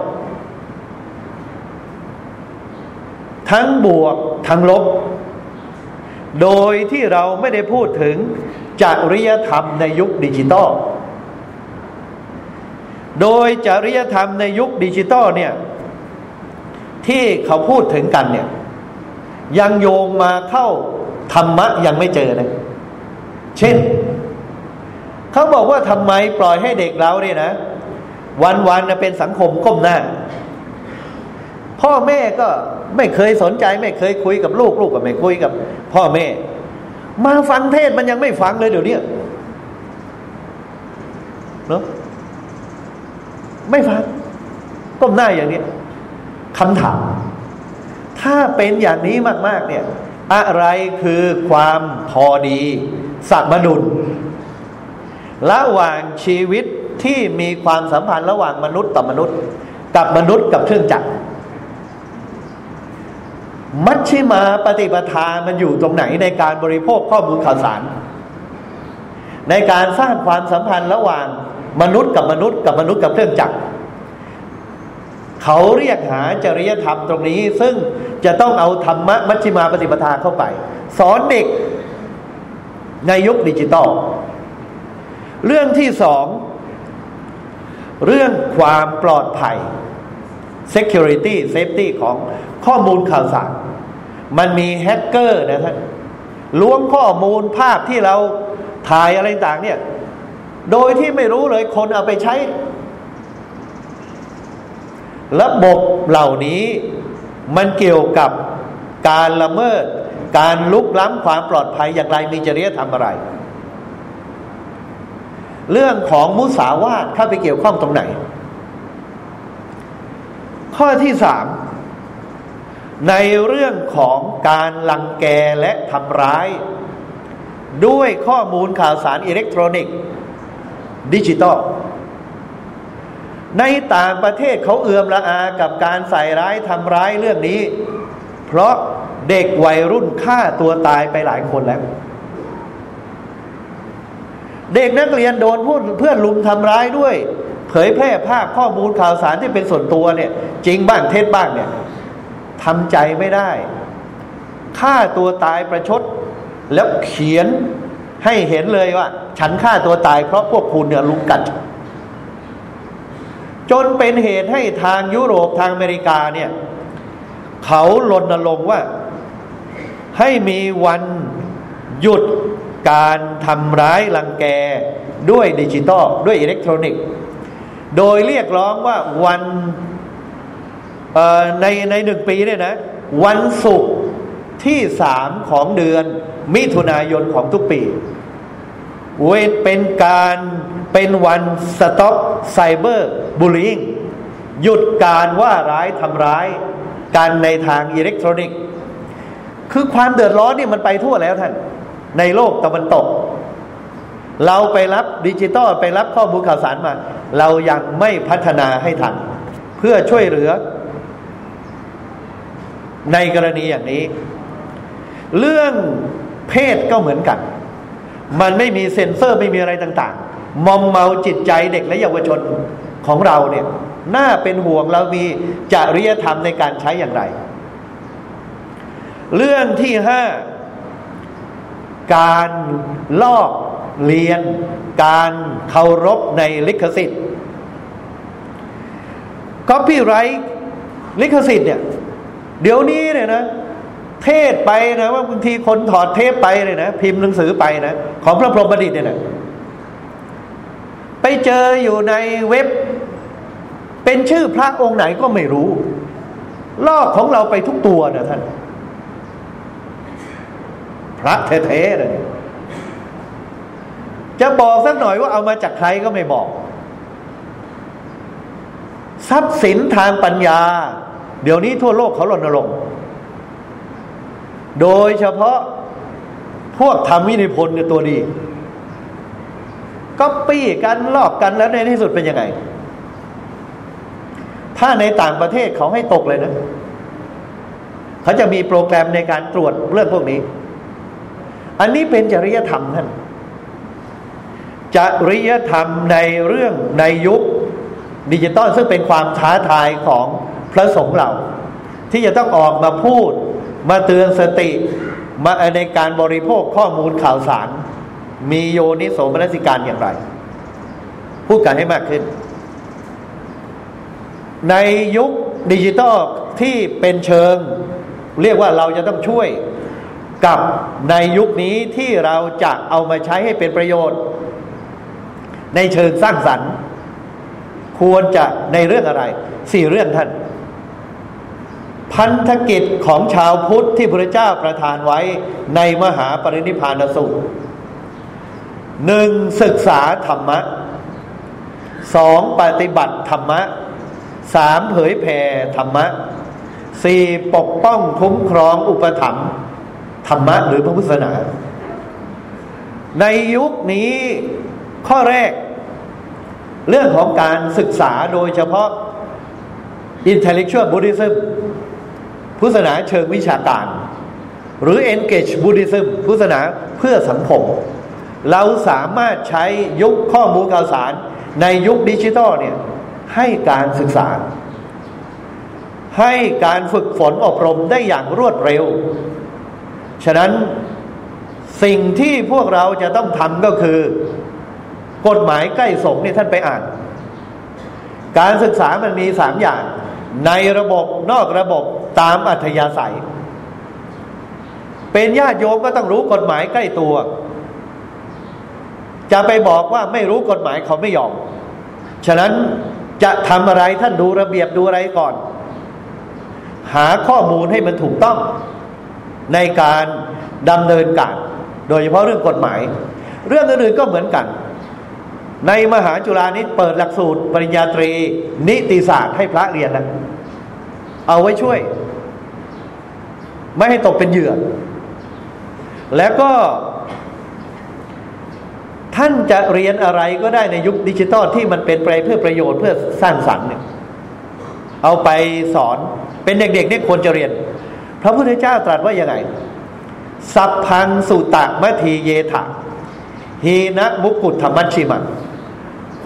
ทั้งบวกทั้งลบ โดยที่เราไม่ได้พูดถึงจริยธรรมในยุคดิจิตอลโดยจริยธรรมในยุคดิจิตอลเนี่ย ที่เขาพูดถึงกันเนี่ย ยังโยงมาเข้าธรรมะยังไม่เจอเลยเช่น เขาบอกว่าทำไมปล่อยให้เด็กเราเนี่ยนะ วันๆเป็นสังคมก้มหน้า พ่อแม่ก็ไม่เคยสนใจ ไม่เคยคุยกับลูกลูกก็ไม่คุยกับ พ่อแม่ มาฟังเทศมันยังไม่ฟังเลยเดี๋ยวนี้เนาะไม่ฟังก้มหน้าอย่างนี้ คำถาม ถ้าเป็นอย่างนี้มาก ๆ เนี่ย อะไรคือความพอดีสัมดุลระหว่างชีวิตที่มีความสัมพันธ์ระหว่างมนุษย์ต่อมนุษย์ กับมนุษย์กับเครื่องจักร มัชชิมาปฏิปทามันอยู่ตรงไหนในการบริโภคข้อมูลข่าวสาร ในการสร้างความสัมพันธ์ระหว่างมนุษย์กับมนุษย์กับมนุษย์กับเครื่องจักร เขาเรียกหาจริยธรรมตรงนี้ ซึ่งจะต้องเอาธรรมะมัชฌิมาปฏิปทาเข้าไป สอนเด็กในยุคดิจิตอลเรื่องที่สอง เรื่องความปลอดภัย security safety ของข้อมูลข่าวสาร มันมีแฮกเกอร์นะท่านล้วงข้อมูลภาพที่เราถ่ายอะไรต่างเนี่ย โดยที่ไม่รู้เลยคนเอาไปใช้ ระบบเหล่านี้มันเกี่ยวกับการละเมิด การลุกล้ำความปลอดภัยอย่างไรมีจริยธรรมอะไร เรื่องของมุสาวาทเข้าไปเกี่ยวข้องตรงไหน ข้อที่สามในเรื่องของการลังแกและทำร้าย ด้วยข้อมูลข่าวสารอิเล็กทรอนิกส์ดิจิตอล ในต่างประเทศเขาเอื่อมละอากับการใส่ร้ายทำร้ายเรื่องนี้ เพราะเด็กวัยรุ่นฆ่าตัวตายไปหลายคนแล้ว เด็กนักเรียนโดนพูดเพื่อนลุมทำร้ายด้วย เผยแพร่ภาพข้อมูลข่าวสารที่เป็นส่วนตัวเนี่ย จริงบ้างเท็จบ้างเนี่ยทำใจไม่ได้ฆ่าตัวตายประชด แล้วเขียนให้เห็นเลยว่า ฉันฆ่าตัวตายเพราะพวกคุณเนี่ยลุมกัด จนเป็นเหตุให้ทางยุโรปทางอเมริกาเนี่ยเขาลนลงว่า ให้มีวันหยุดการทำร้ายรังแกด้วยดิจิตอลด้วยอิเล็กทรอนิกส์โดยเรียกร้องว่าวันในในหนึ่งปีเนี่ยนะ วันศุกร์ที่สามของเดือนมิถุนายนของทุกปี เวทเป็นการเป็นวัน stop cyberbullying หยุดการว่าร้ายทำร้ายกันในทางอิเล็กทรอนิกส์ คือความเดือดร้อนนี่มันไปทั่วแล้วท่าน ในโลกตะวันตก เราไปรับดิจิตอลไปรับข้อมูลข่าวสารมา เรายังไม่พัฒนาให้ทัน เพื่อช่วยเหลือ ในกรณีอย่างนี้ เรื่องเพศก็เหมือนกัน มันไม่มีเซ็นเซอร์ไม่มีอะไรต่างๆ มอมเมาจิตใจเด็กและเยาวชนของเราเนี่ยน่าเป็นห่วงเรามีจริยธรรมในการใช้อย่างไร เรื่องที่ห้าการลอกเรียน การเคารพในลิขสิทธิ์ก็พี่ไรลิขสิทธิ์เนี่ย เดี๋ยวนี้เนี่ยนะ เทศไปนะว่าบางทีคนถอดเทปไปเลยนะพิมพ์หนังสือไปนะของพระพรหมดิตเนี่ยนะไปเจออยู่ในเว็บ เป็นชื่อพระองค์ไหนก็ไม่รู้ ลอกของเราไปทุกตัวนะท่าน พระแท้ๆเลยจะบอกสักหน่อยว่าเอามาจากใครก็ไม่บอก ทรัพย์สินทางปัญญา เดี๋ยวนี้ทั่วโลกเขารณรงค์ โดยเฉพาะพวกทำวินิพนธ์เนี่ยตัวดีก็ปี้กันลอกกันแล้วในที่สุดเป็นยังไง ถ้าในต่างประเทศเขาให้ตกเลยนะ เขาจะมีโปรแกรมในการตรวจเรื่องพวกนี้ อันนี้เป็นจริยธรรมท่านจริยธรรมในเรื่องในยุคดิจิตอลซึ่งเป็นความท้าทายของพระสงฆ์เรา ที่จะต้องออกมาพูด มาเตือนสติมาในการบริโภคข้อมูลข่าวสาร มีโยนิโสมนสิการอย่างไร พูดกันให้มากขึ้น ในยุคดิจิตอลที่เป็นเชิง เรียกว่าเราจะต้องช่วยกับในยุคนี้ที่เราจะเอามาใช้ให้เป็นประโยชน์ ในเชิงสร้างสรรค์ ควรจะในเรื่องอะไร สี่เรื่องท่าน พันธกิจของชาวพุทธที่พระเจ้าประทานไว้ในมหาปรินิพานสูตรหนึ่งศึกษาธรรมะสองปฏิบัติธรรมะสามเผยแผ่ธรรมะสี่ปกป้องคุ้มครองอุปถัมภ์ธรรมะหรือพระพุทธศาสนา ในยุคนี้ข้อแรก เรื่องของการศึกษาโดยเฉพาะ intellectual Buddhism พุทธศาสนาเชิงวิชาการ หรือ engage Buddhism พุทธศาสนาเพื่อสังคม เราสามารถใช้ยุคข้อมูลข่าวสาร ในยุคดิจิทัลเนี่ยให้การศึกษา ให้การฝึกฝนอบรมได้อย่างรวดเร็ว ฉะนั้นสิ่งที่พวกเราจะต้องทำก็คือ กฎหมายใกล้สงเนี่ยท่านไปอ่าน การศึกษามันมีสามอย่าง ในระบบนอกระบบ ตามอัธยาศัย เป็นญาติโยมก็ต้องรู้กฎหมายใกล้ตัว จะไปบอกว่าไม่รู้กฎหมายเขาไม่ยอม ฉะนั้นจะทำอะไรท่านดูระเบียบดูอะไรก่อน หาข้อมูลให้มันถูกต้อง ในการดำเนินการ โดยเฉพาะเรื่องกฎหมาย เรื่องอื่นๆก็เหมือนกัน ในมหาจุฬานี้เปิดหลักสูตร ปริญญาตรี นิติศาสตร์ให้พระเรียนนะเอาไว้ช่วย ไม่ให้ตกเป็นเหยื่อ แล้วก็ ท่านจะเรียนอะไรก็ได้ในยุคดิจิตอลที่มันเป็นไปเพื่อประโยชน์เพื่อสร้างสรรค์เนี่ยเอาไปสอนเป็นเด็กๆเนี่ยควรจะเรียน พระพุทธเจ้าตรัสว่ายังไง สัพพังสุตะมัทีเยถะฮีนะมุกุฏธรรมชิมัง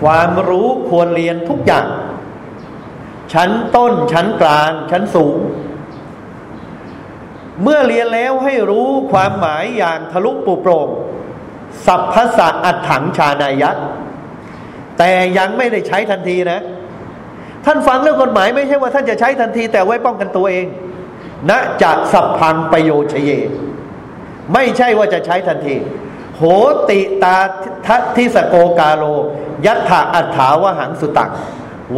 ความรู้ควรเรียนทุกอย่าง ชั้นต้นชั้นกลาง ชั้นสูง เมื่อเรียนแล้วให้รู้ความหมายอย่างทะลุปุโปร่งสัพพสะอัดถังชานายักแต่ยังไม่ได้ใช้ทันทีนะ ท่านฟังเรื่องกฎหมายไม่ใช่ว่าท่านจะใช้ทันที แต่ไว้ป้องกันตัวเองณจะสัพพังประโยชเย ไม่ใช่ว่าจะใช้ทันที โหติตาทัทิสโกกาโล ยัตถาอัฏฐาวหังสุตัง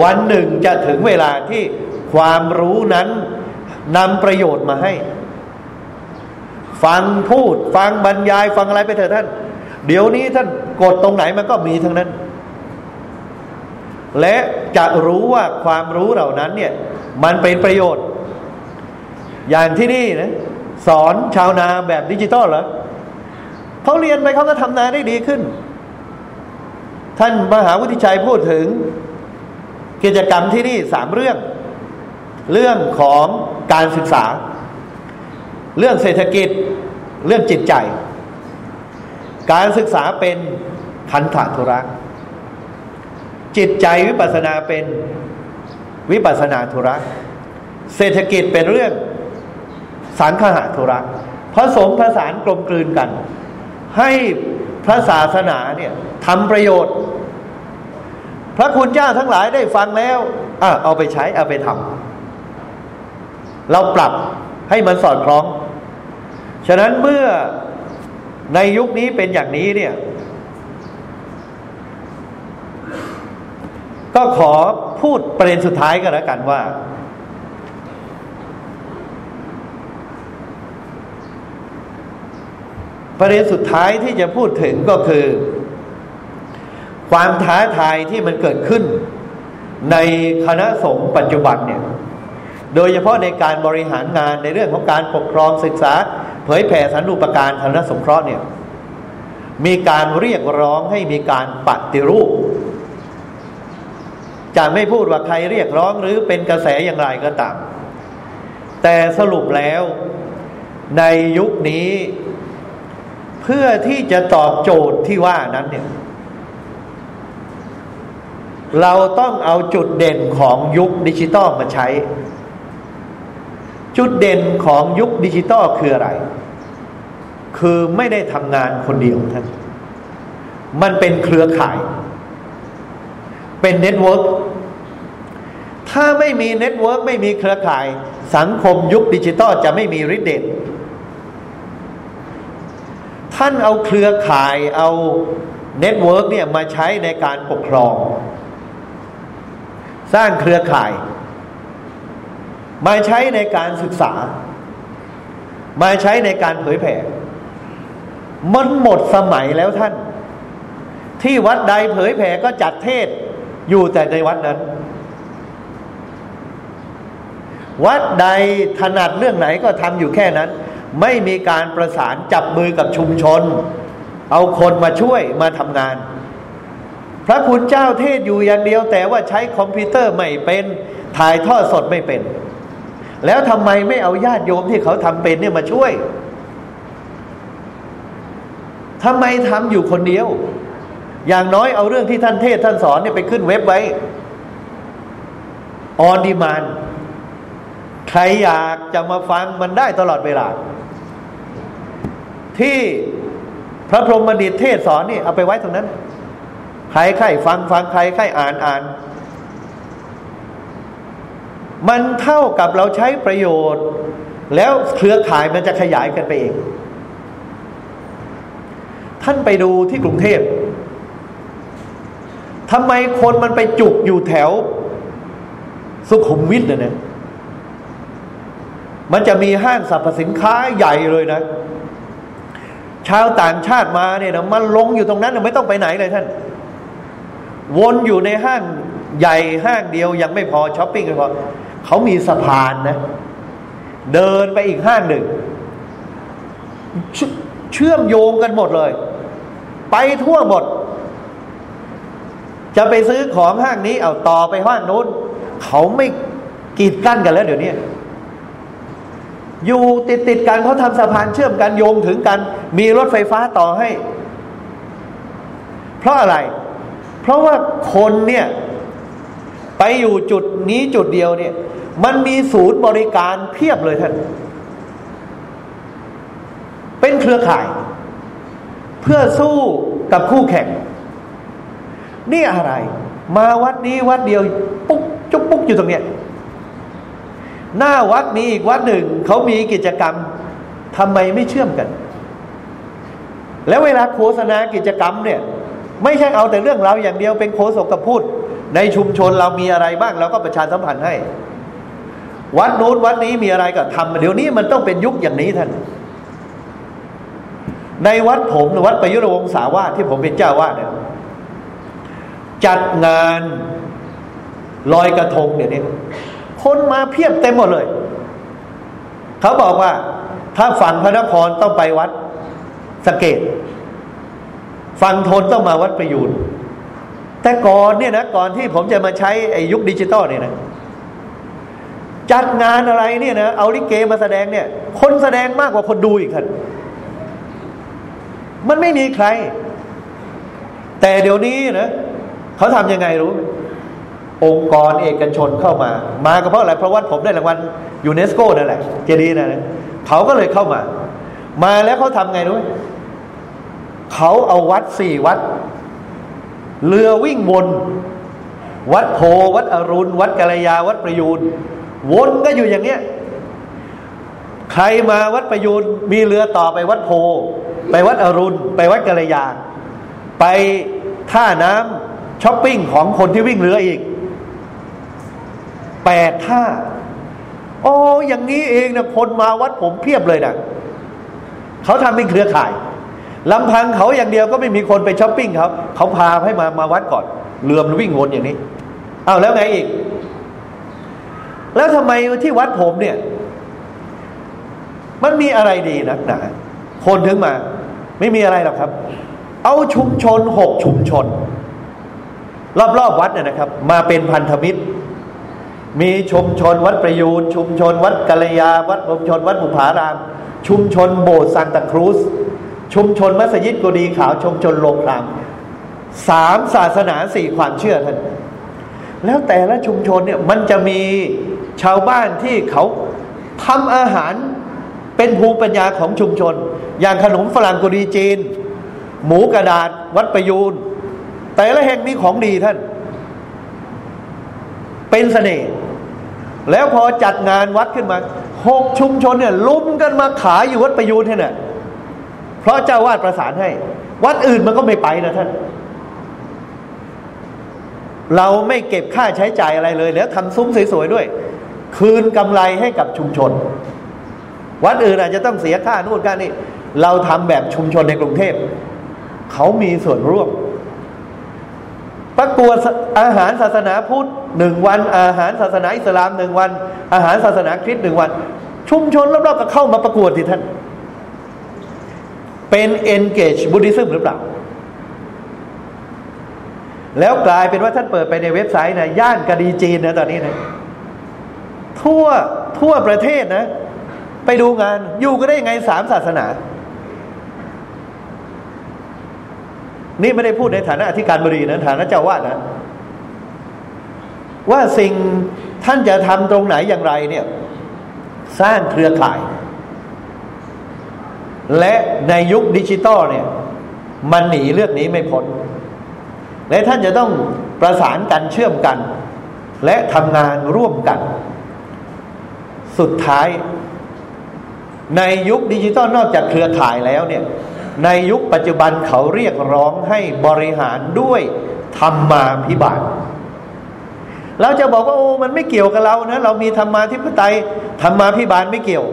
วันหนึ่งจะถึงเวลาที่ความรู้นั้นนำประโยชน์มาให้ ฟังพูด ฟังบรรยาย ฟังอะไรไปเถอะท่าน เดี๋ยวนี้ท่านกดตรงไหนมันก็มีทั้งนั้น และจะรู้ว่าความรู้เหล่านั้นเนี่ย มันเป็นประโยชน์ อย่างที่นี่นะสอนชาวนาแบบดิจิตอลเหรอเขาเรียนไปเขาก็ทำนาได้ดีขึ้น ท่านมหาวุฒิชัยพูดถึง กิจกรรมที่นี่สามเรื่อง เรื่องของการศึกษา เรื่องเศรษฐกิจเรื่องจิตใจ การศึกษาเป็นคันถาธุระ จิตใจวิปัสนาเป็นวิปัสนาธุระ เศรษฐกิจเป็นเรื่องสังฆะธุระผสมผสานกลมกลืนกัน ให้พระศาสนาเนี่ยทำประโยชน์ พระคุณเจ้าทั้งหลายได้ฟังแล้วอะเอาไปใช้เอาไปทำเราปรับให้มันสอดคล้อง ฉะนั้นเมื่อในยุคนี้เป็นอย่างนี้เนี่ย ก็ขอพูดประเด็นสุดท้ายกันแล้วกันว่า ประเด็นสุดท้ายที่จะพูดถึงก็คือ ความท้าทายที่มันเกิดขึ้น ในคณะสงฆ์ปัจจุบันเนี่ย โดยเฉพาะในการบริหารงานในเรื่องของการปกครองศึกษา เผยแผ่สันนุปการคณะสงเคราะห์เนี่ยมีการเรียกร้องให้มีการปฏิรูป จะไม่พูดว่าใครเรียกร้องหรือเป็นกระแสอย่างไรก็ตาม แต่สรุปแล้วในยุคนี้ เพื่อที่จะตอบโจทย์ที่ว่านั้นเนี่ย เราต้องเอาจุดเด่นของยุคดิจิตอลมาใช้ จุดเด่นของยุคดิจิตอลคืออะไร คือไม่ได้ทำงานคนเดียวท่าน มันเป็นเครือข่าย เป็น network ถ้าไม่มี network ไม่มีเครือข่าย สังคมยุคดิจิตอลจะไม่มีฤทธิ์เดชท่านเอาเครือข่ายเอา network เนี่ยมาใช้ในการปกครอง สร้างเครือข่าย มาใช้ในการศึกษา มาใช้ในการเผยแผ่ มันหมดสมัยแล้วท่าน ที่วัดใดเผยแผ่ก็จัดเทศอยู่แต่ในวัดนั้น วัดใดถนัดเรื่องไหนก็ทำอยู่แค่นั้น ไม่มีการประสานจับมือกับชุมชน เอาคนมาช่วยมาทำงาน พระคุณเจ้าเทศอยู่อย่างเดียวแต่ว่าใช้คอมพิวเตอร์ไม่เป็น ถ่ายทอดสดไม่เป็น แล้วทำไมไม่เอาญาติโยมที่เขาทำเป็นเนี่ยมาช่วยทำไมทำอยู่คนเดียว อย่างน้อยเอาเรื่องที่ท่านเทศท่านสอนเนี่ยไปขึ้นเว็บไว้ออนดีมานใครอยากจะมาฟังมันได้ตลอดเวลา ที่พระพรหมดิตเทศสอนนี่เอาไปไว้ตรงนั้น ใครใครฟังฟังใครใครอ่านอ่าน มันเท่ากับเราใช้ประโยชน์ แล้วเครือข่ายมันจะขยายกันไปเอง ท่านไปดูที่กรุงเทพทำไมคนมันไปจุกอยู่แถว สุขุมวิทเนี่ยมันจะมีห้างสรรพสินค้าใหญ่เลยนะ ชาวต่างชาติมาเนี่ยนะมันลงอยู่ตรงนั้น ไม่ต้องไปไหนเลยท่าน วนอยู่ในห้างใหญ่ห้างเดียวยังไม่พอช้อปปิ้งไม่พอ เขามีสะพานนะ เดินไปอีกห้างหนึ่งเเชื่อมโยงกันหมดเลย ไปทั่วหมด จะไปซื้อของห้างนี้ เอาต่อไปห้างนู้น เขาไม่กีดกั้นกันแล้วเดี๋ยวนี้อยู่ติดติดกันเขาทำสะพานเชื่อมกันโยงถึงกัน มีรถไฟฟ้าต่อให้ เพราะอะไร เพราะว่าคนเนี่ย ไปอยู่จุดนี้จุดเดียวเนี่ย มันมีศูนย์บริการเพียบเลยท่าน เป็นเครือข่าย เพื่อสู้กับคู่แข่ง นี่อะไร มาวัดนี้วัดเดียว ปุ๊กจุกปุ๊กอยู่ตรงเนี้ยหน้าวัดมีอีกวัดหนึ่งเขามีกิจกรรมทำไมไม่เชื่อมกัน แล้วเวลาโฆษณากิจกรรมเนี่ย ไม่ใช่เอาแต่เรื่องเราอย่างเดียวเป็นโคศกกับพูด ในชุมชนเรามีอะไรบ้างเราก็ประชาสัมพันธ์ให้ วัดโน้นวัดนี้มีอะไรก็ทำเดี๋ยวนี้มันต้องเป็นยุคอย่างนี้ท่าน ในวัดผมวัดประยุรวงศาวาสที่ผมเป็นเจ้าวาดเนี่ยจัดงานลอยกระทงเดี๋ยวนี้คนมาเพียบเต็มหมดเลย เขาบอกว่า ถ้าฝั่งพระนครต้องไปวัดสเกตฝั่งทนต้องมาวัดประยูน แต่ก่อนเนี่ยนะก่อนที่ผมจะมาใช้ไอ้ยุคดิจิตอลเนี่ยนะจัดงานอะไรเนี่ยนะเอาลิเกมาแสดงเนี่ย คนแสดงมากกว่าคนดูอีกท่านมันไม่มีใคร แต่เดี๋ยวนี้นะเขาทำยังไงรู้ องค์กรเอกชนเข้ามา มาก็เพราะอะไร เพราะว่าผมได้รางวัลยูเนสโกนั่นแหละเจดีนั่นะเขาก็เลยเข้ามา มาแล้วเขาทำไงรู้เขาเอาวัดสี่วัด เรือวิ่งวน วัดโพวัดอรุณ วัดกาลยา วัดประยูนวนก็อยู่อย่างเนี้ยใครมาวัดประยูนมีเรือต่อไปวัดโพ ไปวัดอรุณ ไปวัดกาลยา ไปท่าน้ำช้อปปิ้งของคนที่วิ่งเรืออีกแปดท่าโอ้อย่างนี้เองนะคนมาวัดผมเพียบเลยนะเขาทำเป็นเครือข่าย ลำพังเขาอย่างเดียวก็ไม่มีคนไปช้อปปิ้งเขาเขาพาให้มามาวัดก่อนเรือมวิ่งวนอย่างนี้เอาแล้วไงอีก แล้วทำไมที่วัดผมเนี่ย มันมีอะไรดีนักหนาคนถึงมา ไม่มีอะไรหรอกครับ เอาชุมชนหกชุมชน รอบๆวัดเนี่ยนะครับ มาเป็นพันธมิตร มีชุมชนวัดประยูนชุมชนวัดกัลยา วัดชุมชนวัดบุพาราม ชุมชนโบสถ์ซานตาครูส ชุมชนมัสยิดกุดีขาวชุมชนโรงรามสามศาสนาสี่ความเชื่อท่านแล้วแต่ละชุมชนเนี่ยมันจะมีชาวบ้านที่เขาทำอาหารเป็นภูมิปัญญาของชุมชน อย่างขนมฝรั่งกุดีจีน หมูกระดาษ วัดประยูน แต่ละแห่งมีของดีท่าน เป็นสเสน่ห์แล้วพอจัดงานวัดขึ้นมาหกชุมชนเนี่ยลุ้มกันมาขายอยู่วัดประยูนเนี่ย ราะเจ้าวาดประสานให้ วัดอื่นมันก็ไม่ไปนะท่าน เราไม่เก็บค่าใช้จ่ายอะไรเลยแล้วทำซุ้มสวยๆด้วย คืนกำไรให้กับชุมชน วัดอื่นอาจจะต้องเสียค่านู่นค่านี่เราทำแบบชุมชนในกรุงเทพเขามีส่วนร่วมประกวดอาหารศาสนาพุทธหนึ่งวัน อาหารศาสนาอิสลามหนึ่งวัน อาหารศาสนาคริสต์หนึ่งวัน ชุมชนรอบๆก็เข้ามาประกวดทีท่าน เป็น engage Buddhism หรือเปล่า แล้วกลายเป็นว่าท่านเปิดไปในเว็บไซต์นะย่านกดีจีนนะตอนนี้นะทั่วทั่วประเทศนะ ไปดูงานอยู่ก็ได้ยังไงสามศาสนา นี่ไม่ได้พูดในฐานะอธิการบดีนะฐานะเจ้าวาดนะว่าสิ่งท่านจะทำตรงไหนอย่างไรเนี่ย สร้างเครือข่าย และในยุคดิจิตอลเนี่ย มันหนีเรื่องนี้ไม่พ้นและท่านจะต้องประสานกันเชื่อมกัน และทำงานร่วมกัน สุดท้าย ในยุคดิจิตอลนอกจากเครือข่ายแล้วเนี่ย ในยุคปัจจุบันเขาเรียกร้องให้บริหารด้วยธรรมาภิบาลเราจะบอกว่าโอ้มันไม่เกี่ยวกับเรานะ เรามีธรรมาธิปไตยธรรมาพิบาลไม่เกี่ยว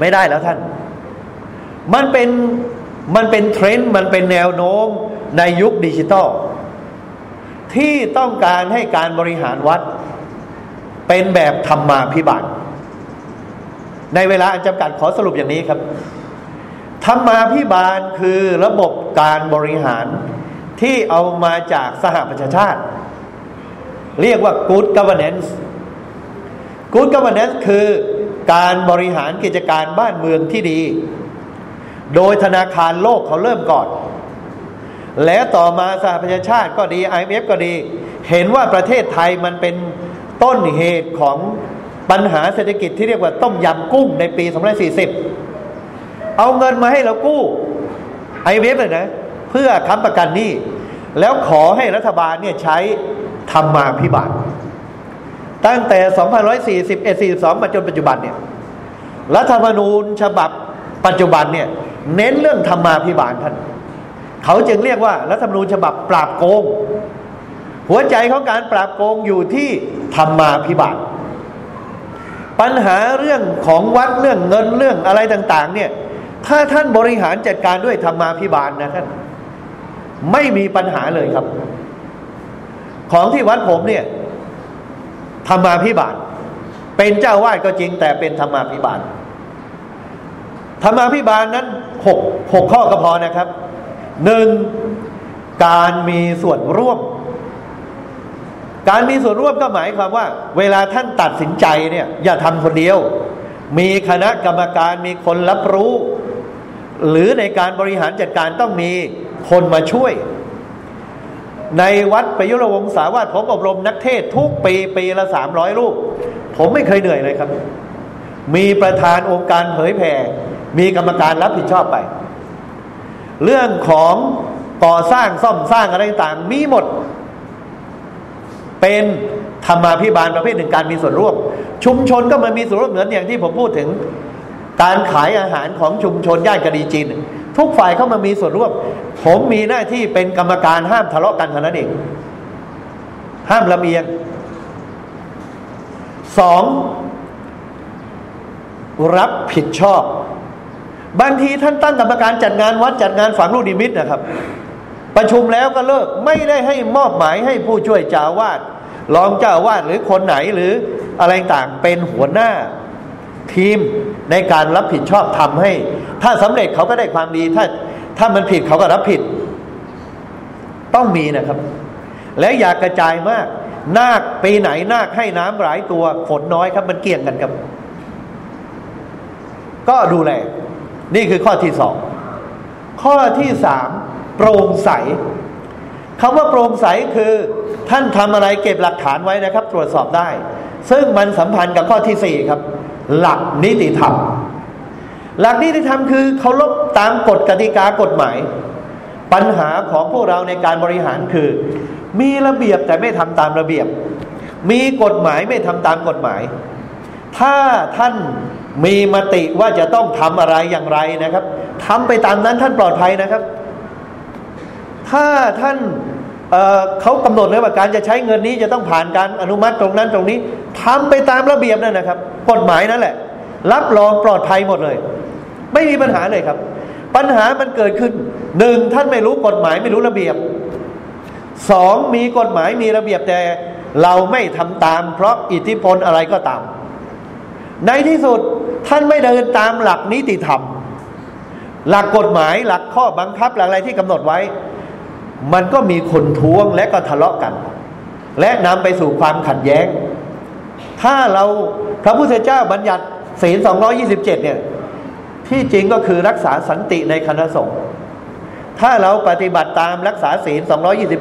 ไม่ได้แล้วท่าน มันเป็นมันเป็นเทรนด์มันเป็นแนวโน้มในยุคดิจิตอลที่ต้องการให้การบริหารวัด เป็นแบบธรรมาพิบัติในเวลาอันจำกัดขอสรุปอย่างนี้ครับธรรมาพิบาลคือระบบการบริหารที่เอามาจากสหประชาชาติ เรียกว่า good governance good governance คือการบริหารกิจการบ้านเมืองที่ดี โดยธนาคารโลกเขาเริ่มก่อน แล้วต่อมาสหประชาชาติก็ดี IMF ก็ดี เห็นว่าประเทศไทยมันเป็นต้นเหตุของปัญหาเศรษฐกิจที่เรียกว่าต้มยำกุ้งในปี 2040 เอาเงินมาให้เรากู้ IMF เลยนะ เพื่อค้ำประกันหนี้ แล้วขอให้รัฐบาลเนี่ยใช้ธรรมาพิบัติ ตั้งแต่2141 42 มาจนปัจจุบันเนี่ยรัฐธรรมนูญฉบับปัจจุบันเนี่ย เน้นเรื่องธรรมาภิบาลท่าน เขาจึงเรียกว่ารัฐธรรมนูญฉบับปราบโกง หัวใจของการปราบโกงอยู่ที่ธรรมาภิบาลปัญหาเรื่องของวัดเรื่องเงินเรื่องอะไรต่าง ๆ เนี่ย ถ้าท่านบริหารจัดการด้วยธรรมาภิบาลนะท่านไม่มีปัญหาเลยครับ ของที่วัดผมเนี่ยธรรมาภิบาลเป็นเจ้าวาดก็จริงแต่เป็นธรรมาภิบาลธรรมาภิบาลนั้น หกหกข้อก็พอนะครับหนึ่งการมีส่วนร่วม การมีส่วนร่วมก็หมายความว่า เวลาท่านตัดสินใจเนี่ยอย่าทำคนเดียว มีคณะกรรมการมีคนรับรู้ หรือในการบริหารจัดการต้องมีคนมาช่วย ในวัดประยุรวงศาวาสผมอบรมนักเทศทุกปีปีละสามร้อยรูป ผมไม่เคยเหนื่อยเลยครับ มีประธานองค์การเผยแผ่ มีกรรมการรับผิดชอบไป เรื่องของก่อสร้างซ่อมสร้างอะไรต่างมีหมด เป็นธรรมาภิบาลประเภทหนึ่งการมีส่วนร่วม ชุมชนก็มามีส่วนร่วมเหมือนอย่างที่ผมพูดถึง การขายอาหารของชุมชนย่านกะดีจีน ทุกฝ่ายเข้ามามีส่วนร่วม ผมมีหน้าที่เป็นกรรมการห้ามทะเลาะกันเท่านั้นเองห้ามลำเอียงสองรับผิดชอบ บางทีท่านตั้งกรรมการจัดงานวัดจัดงานฝังลูกนิมิตนะครับ ประชุมแล้วก็เลิกไม่ได้ให้มอบหมายให้ผู้ช่วยเจ้าวาดรองเจ้าวาดหรือคนไหนหรืออะไรต่างเป็นหัวหน้าทีมในการรับผิดชอบทำให้ ถ้าสำเร็จเขาก็ได้ความดีถ้าถ้ามันผิดเขาก็รับผิด ต้องมีนะครับ และอย่ากระจายมาก นาคปีไหนนาคให้น้ำหลายตัวฝนน้อยครับมันเกี่ยงกันครับ ก็ดูแล นี่คือข้อที่สอง ข้อที่สามโปร่งใสคำว่าโปร่งใสคือท่านทำอะไรเก็บหลักฐานไว้นะครับ ตรวจสอบได้ ซึ่งมันสัมพันธ์กับข้อที่สี่ครับ หลักนิติธรรม หลักนิติธรรมคือเคารพตามกฎกติกากฎหมาย ปัญหาของพวกเราในการบริหารคือ มีระเบียบแต่ไม่ทำตามระเบียบ มีกฎหมายไม่ทำตามกฎหมาย ถ้าท่าน มีมติว่าจะต้องทำอะไรอย่างไรนะครับทำไปตามนั้นท่านปลอดภัยนะครับ ถ้าท่านเเขากำหนดเลยว่าการจะใช้เงินนี้จะต้องผ่านการอนุมัติตรงนั้นตรงนี้ทำไปตามระเบียบนั่นนะครับ กฎหมายนั่นแหละ รับรองปลอดภัยหมดเลย ไม่มีปัญหาเลยครับ ปัญหามันเกิดขึ้นหนึ่งท่านไม่รู้กฎหมายไม่รู้ระเบียบสองมีกฎหมายมีระเบียบแต่เราไม่ทำตาม เพราะอิทธิพลอะไรก็ตาม ในที่สุด ท่านไม่เดินตามหลักนิติธรรม หลักกฎหมายหลักข้อบังคับหลักอะไรที่กำหนดไว้ มันก็มีคนท้วงและก็ทะเลาะกัน และนำไปสู่ความขัดแย้ง ถ้าเราพระพุทธเจ้าบัญญัติศีล227 เนี่ย ที่จริงก็คือรักษาสันติในคณะสงฆ์ถ้าเราปฏิบัติตามรักษาศีล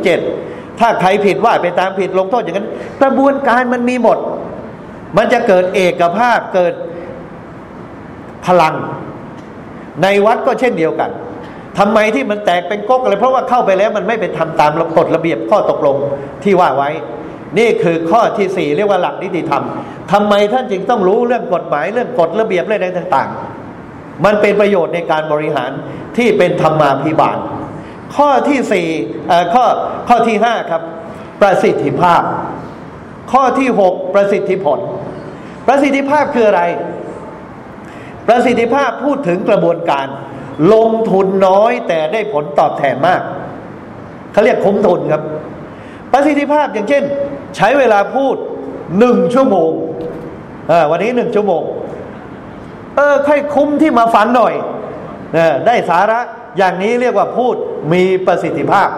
227 ถ้าใครผิดว่าไปตามผิดลงโทษอย่างนั้น กระบวนการมันมีหมด มันจะเกิดเอกภาพเกิด พลัง ในวัดก็เช่นเดียวกันทำไมที่มันแตกเป็นก๊กอะไรเพราะว่าเข้าไปแล้วมันไม่ไปทำตามกฎระเบียบข้อตกลงที่ว่าไว้ นี่คือข้อที่สี่เรียกว่าหลักนิติธรรมทำไมท่านจึงต้องรู้เรื่องกฎหมายเรื่องกฎระเบียบเรื่องอะไรต่าง ๆ มันเป็นประโยชน์ในการบริหารที่เป็นธรรมาภิบาลข้อที่สี่ข้อข้อที่ห้าครับ ประสิทธิภาพ ข้อที่หกประสิทธิผล ประสิทธิภาพคืออะไร ประสิทธิภาพพูดถึงกระบวนการ ลงทุนน้อยแต่ได้ผลตอบแทนมากเขาเรียกคุ้มทุนครับ ประสิทธิภาพอย่างเช่น ใช้เวลาพูดหนึ่งชั่วโมงวันนี้หนึ่งชั่วโมง เออค่อยคุ้มที่มาฝันหน่อยอได้สาระอย่างนี้เรียกว่าพูดมีประสิทธิภาพ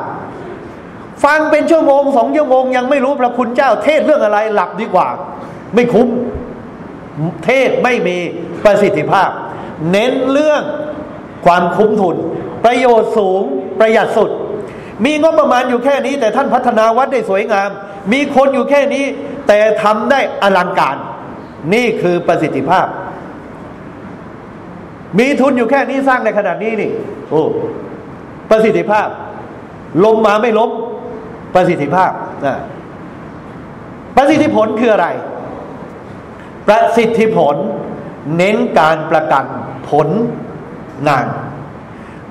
ฟังเป็นชั่วโมงสองชั่วโมง ยังไม่รู้พระคุณเจ้า เทศเรื่องอะไรหลับดีกว่า ไม่คุ้ม เทศไม่มี ประสิทธิภาพ เน้นเรื่องความคุ้มทุน ประโยชน์สูงประหยัดสุด มีงบประมาณอยู่แค่นี้ แต่ท่านพัฒนาวัดได้สวยงาม มีคนอยู่แค่นี้ แต่ทำได้อลังการ นี่คือประสิทธิภาพ มีทุนอยู่แค่นี้สร้างในขนาดนี้นี่ โอ้ประสิทธิภาพล้มมาไม่ล้มประสิทธิภาพนะประสิทธิผลคืออะไร ประสิทธิผล เน้นการประกันผลงาน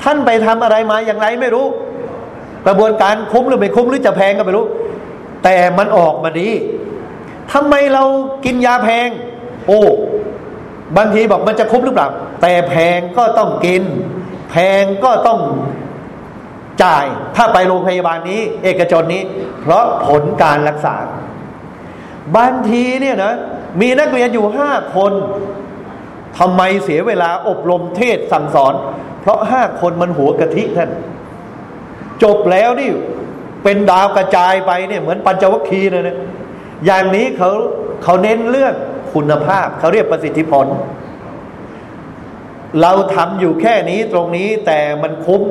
ท่านไปทำอะไรมาอย่างไรไม่รู้ กระบวนการคุ้มหรือไม่คุ้มหรือจะแพงก็ไม่รู้ แต่มันออกมาดีทำไมเรากินยาแพง โอ้บางทีบอกมันจะคุ้มหรือเปล่า แต่แพงก็ต้องกิน แพงก็ต้องจ่ายถ้าไปโรงพยาบาลนี้ เอกชนนี้ เพราะผลการรักษาบางทีเนี่ยนะมีนักเรียนอยู่ห้าคน ทำไมเสียเวลาอบรมเทศสั่งสอน เพราะห้าคนมันหัวกะทิท่าน จบแล้วนี่เป็นดาวกระจายไปเนี่ยเหมือนปัญจวัคคีย์เลยนะอย่างนี้เขาเขาเน้นเรื่องคุณภาพ เขาเรียกประสิทธิผล เราทำอยู่แค่นี้ตรงนี้แต่มันคุ้ม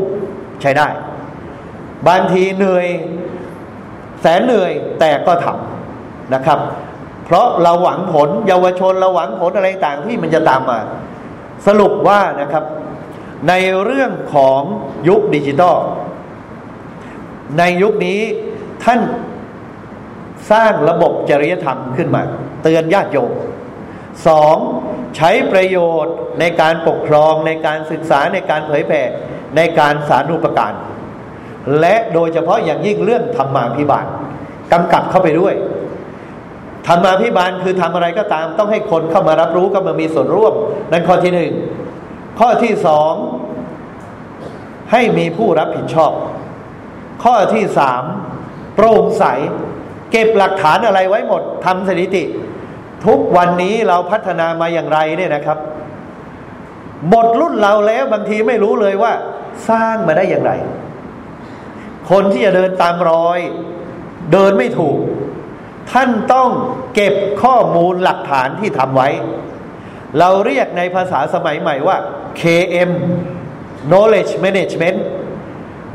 ใช้ได้ บางทีเหนื่อย แสนเหนื่อยแต่ก็ทำนะครับ เพราะเราหวังผลเยาวชนเราหวังผลอะไรต่างที่มันจะตามมา สรุปว่านะครับ ในเรื่องของยุคดิจิตอลในยุคนี้ท่านสร้างระบบจริยธรรมขึ้นมา เตือนญาติโยมสองใช้ประโยชน์ในการปกครองในการศึกษาในการเผยแผ่ในการสารุปการ และโดยเฉพาะอย่างยิ่งเรื่องธรรมาภิบาลกำกับเข้าไปด้วย ธรรมาภิบาลคือทำอะไรก็ตาม ต้องให้คนเข้ามารับรู้ก็มามีส่วนร่วม นั่นข้อที่หนึ่งข้อที่สองให้มีผู้รับผิดชอบ ข้อที่สามโปร่งใส เก็บหลักฐานอะไรไว้หมดทำสถิติ ทุกวันนี้เราพัฒนามาอย่างไรเนี่ยนะครับหมดรุ่นเราแล้วบางทีไม่รู้เลยว่า สร้างมาได้อย่างไร คนที่จะเดินตามรอย เดินไม่ถูก ท่านต้องเก็บข้อมูลหลักฐานที่ทำไว้ เราเรียกในภาษาสมัยใหม่ว่า KM knowledge management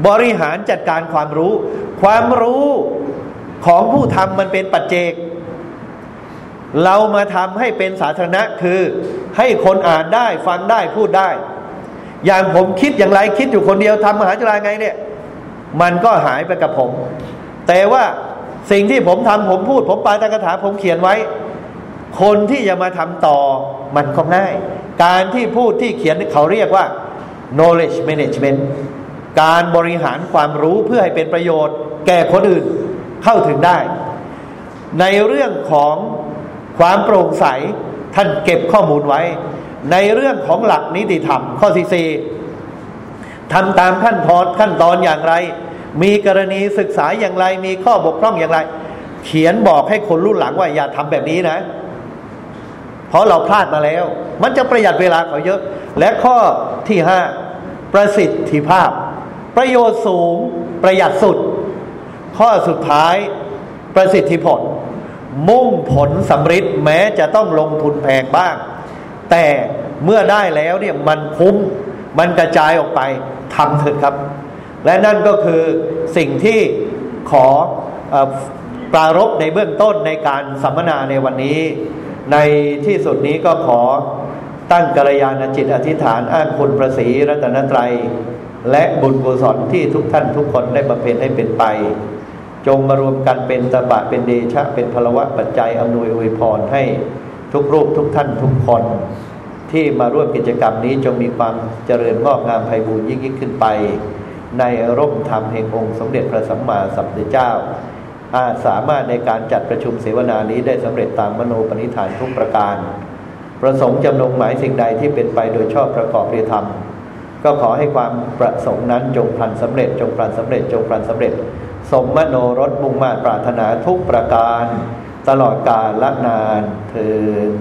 บริหารจัดการความรู้ ความรู้ของผู้ทำมันเป็นปัจเจก เรามาทำให้เป็นสาธารณะคือให้คนอ่านได้ฟังได้พูดได้ อย่างผมคิดอย่างไรคิดอยู่คนเดียวทำมหาจุฬาไงเนี่ย มันก็หายไปกับผม แต่ว่า สิ่งที่ผมทำผมพูด ผมปาตกถาผมเขียนไว้ คนที่จะมาทำต่อมันก็ง่าย การที่พูดที่เขียนเขาเรียกว่า knowledge management การบริหารความรู้เพื่อให้เป็นประโยชน์ แก่คนอื่นเข้าถึงได้ ในเรื่องของความโปร่งใสท่านเก็บข้อมูลไว้ ในเรื่องของหลักนิติธรรมข้อที่สี่ทำตามขั้นตอนขั้นตอนอย่างไร มีกรณีศึกษาอย่างไร มีข้อบกพร่องอย่างไร เขียนบอกให้คนรุ่นหลังว่าอย่าทำแบบนี้นะ เพราะเราพลาดมาแล้ว มันจะประหยัดเวลาเขาเยอะ และข้อที่ห้าประสิทธิภาพ ประโยชน์สูง ประหยัดสุด ข้อสุดท้ายประสิทธิผล มุ่งผลสำฤทธิ์แม้จะต้องลงทุนแพงบ้าง แต่เมื่อได้แล้วเนี่ยมันคุ้ม มันกระจายออกไปทำเถิดครับ และนั่นก็คือสิ่งที่ขออปรารบในเบื้องต้นในการสัมมนาในวันนี้ ในที่สุดนี้ก็ขอตั้งกัลยาณจิตอธิษฐานอ้างคุณประสีรัตนตรัย และบุญกุศลที่ทุกท่านทุกคนได้บำเพ็ญให้เป็นไป จงมารวมกันเป็นตบะเป็นเดชะ เป็นพลวะปัจจัยอำนวยอวยพรให้ทุกรูปทุกท่านทุกคน ที่มาร่วมกิจกรรมนี้จงมีความเจริญงอกงามไพบูรยิ่งยิ่งขึ้นไป ในร่มธรรมแห่งองค์สมเด็จพระสัมมาสัมพุทธเจ้า อาจสามารถในการจัดประชุมเสวนานี้ได้สำเร็จตามมโนปณิธานทุกประการ ประสงค์จำนงหมายสิ่งใดที่เป็นไปโดยชอบประกอบเรียธรรม ก็ขอให้ความประสงค์นั้นจงพันสำเร็จ จงพันสำเร็จ จงพันสำเร็จ สมมโนรสมุ่งมา่ปรารถนาทุกประการ ตลอดกาลละนานเทิน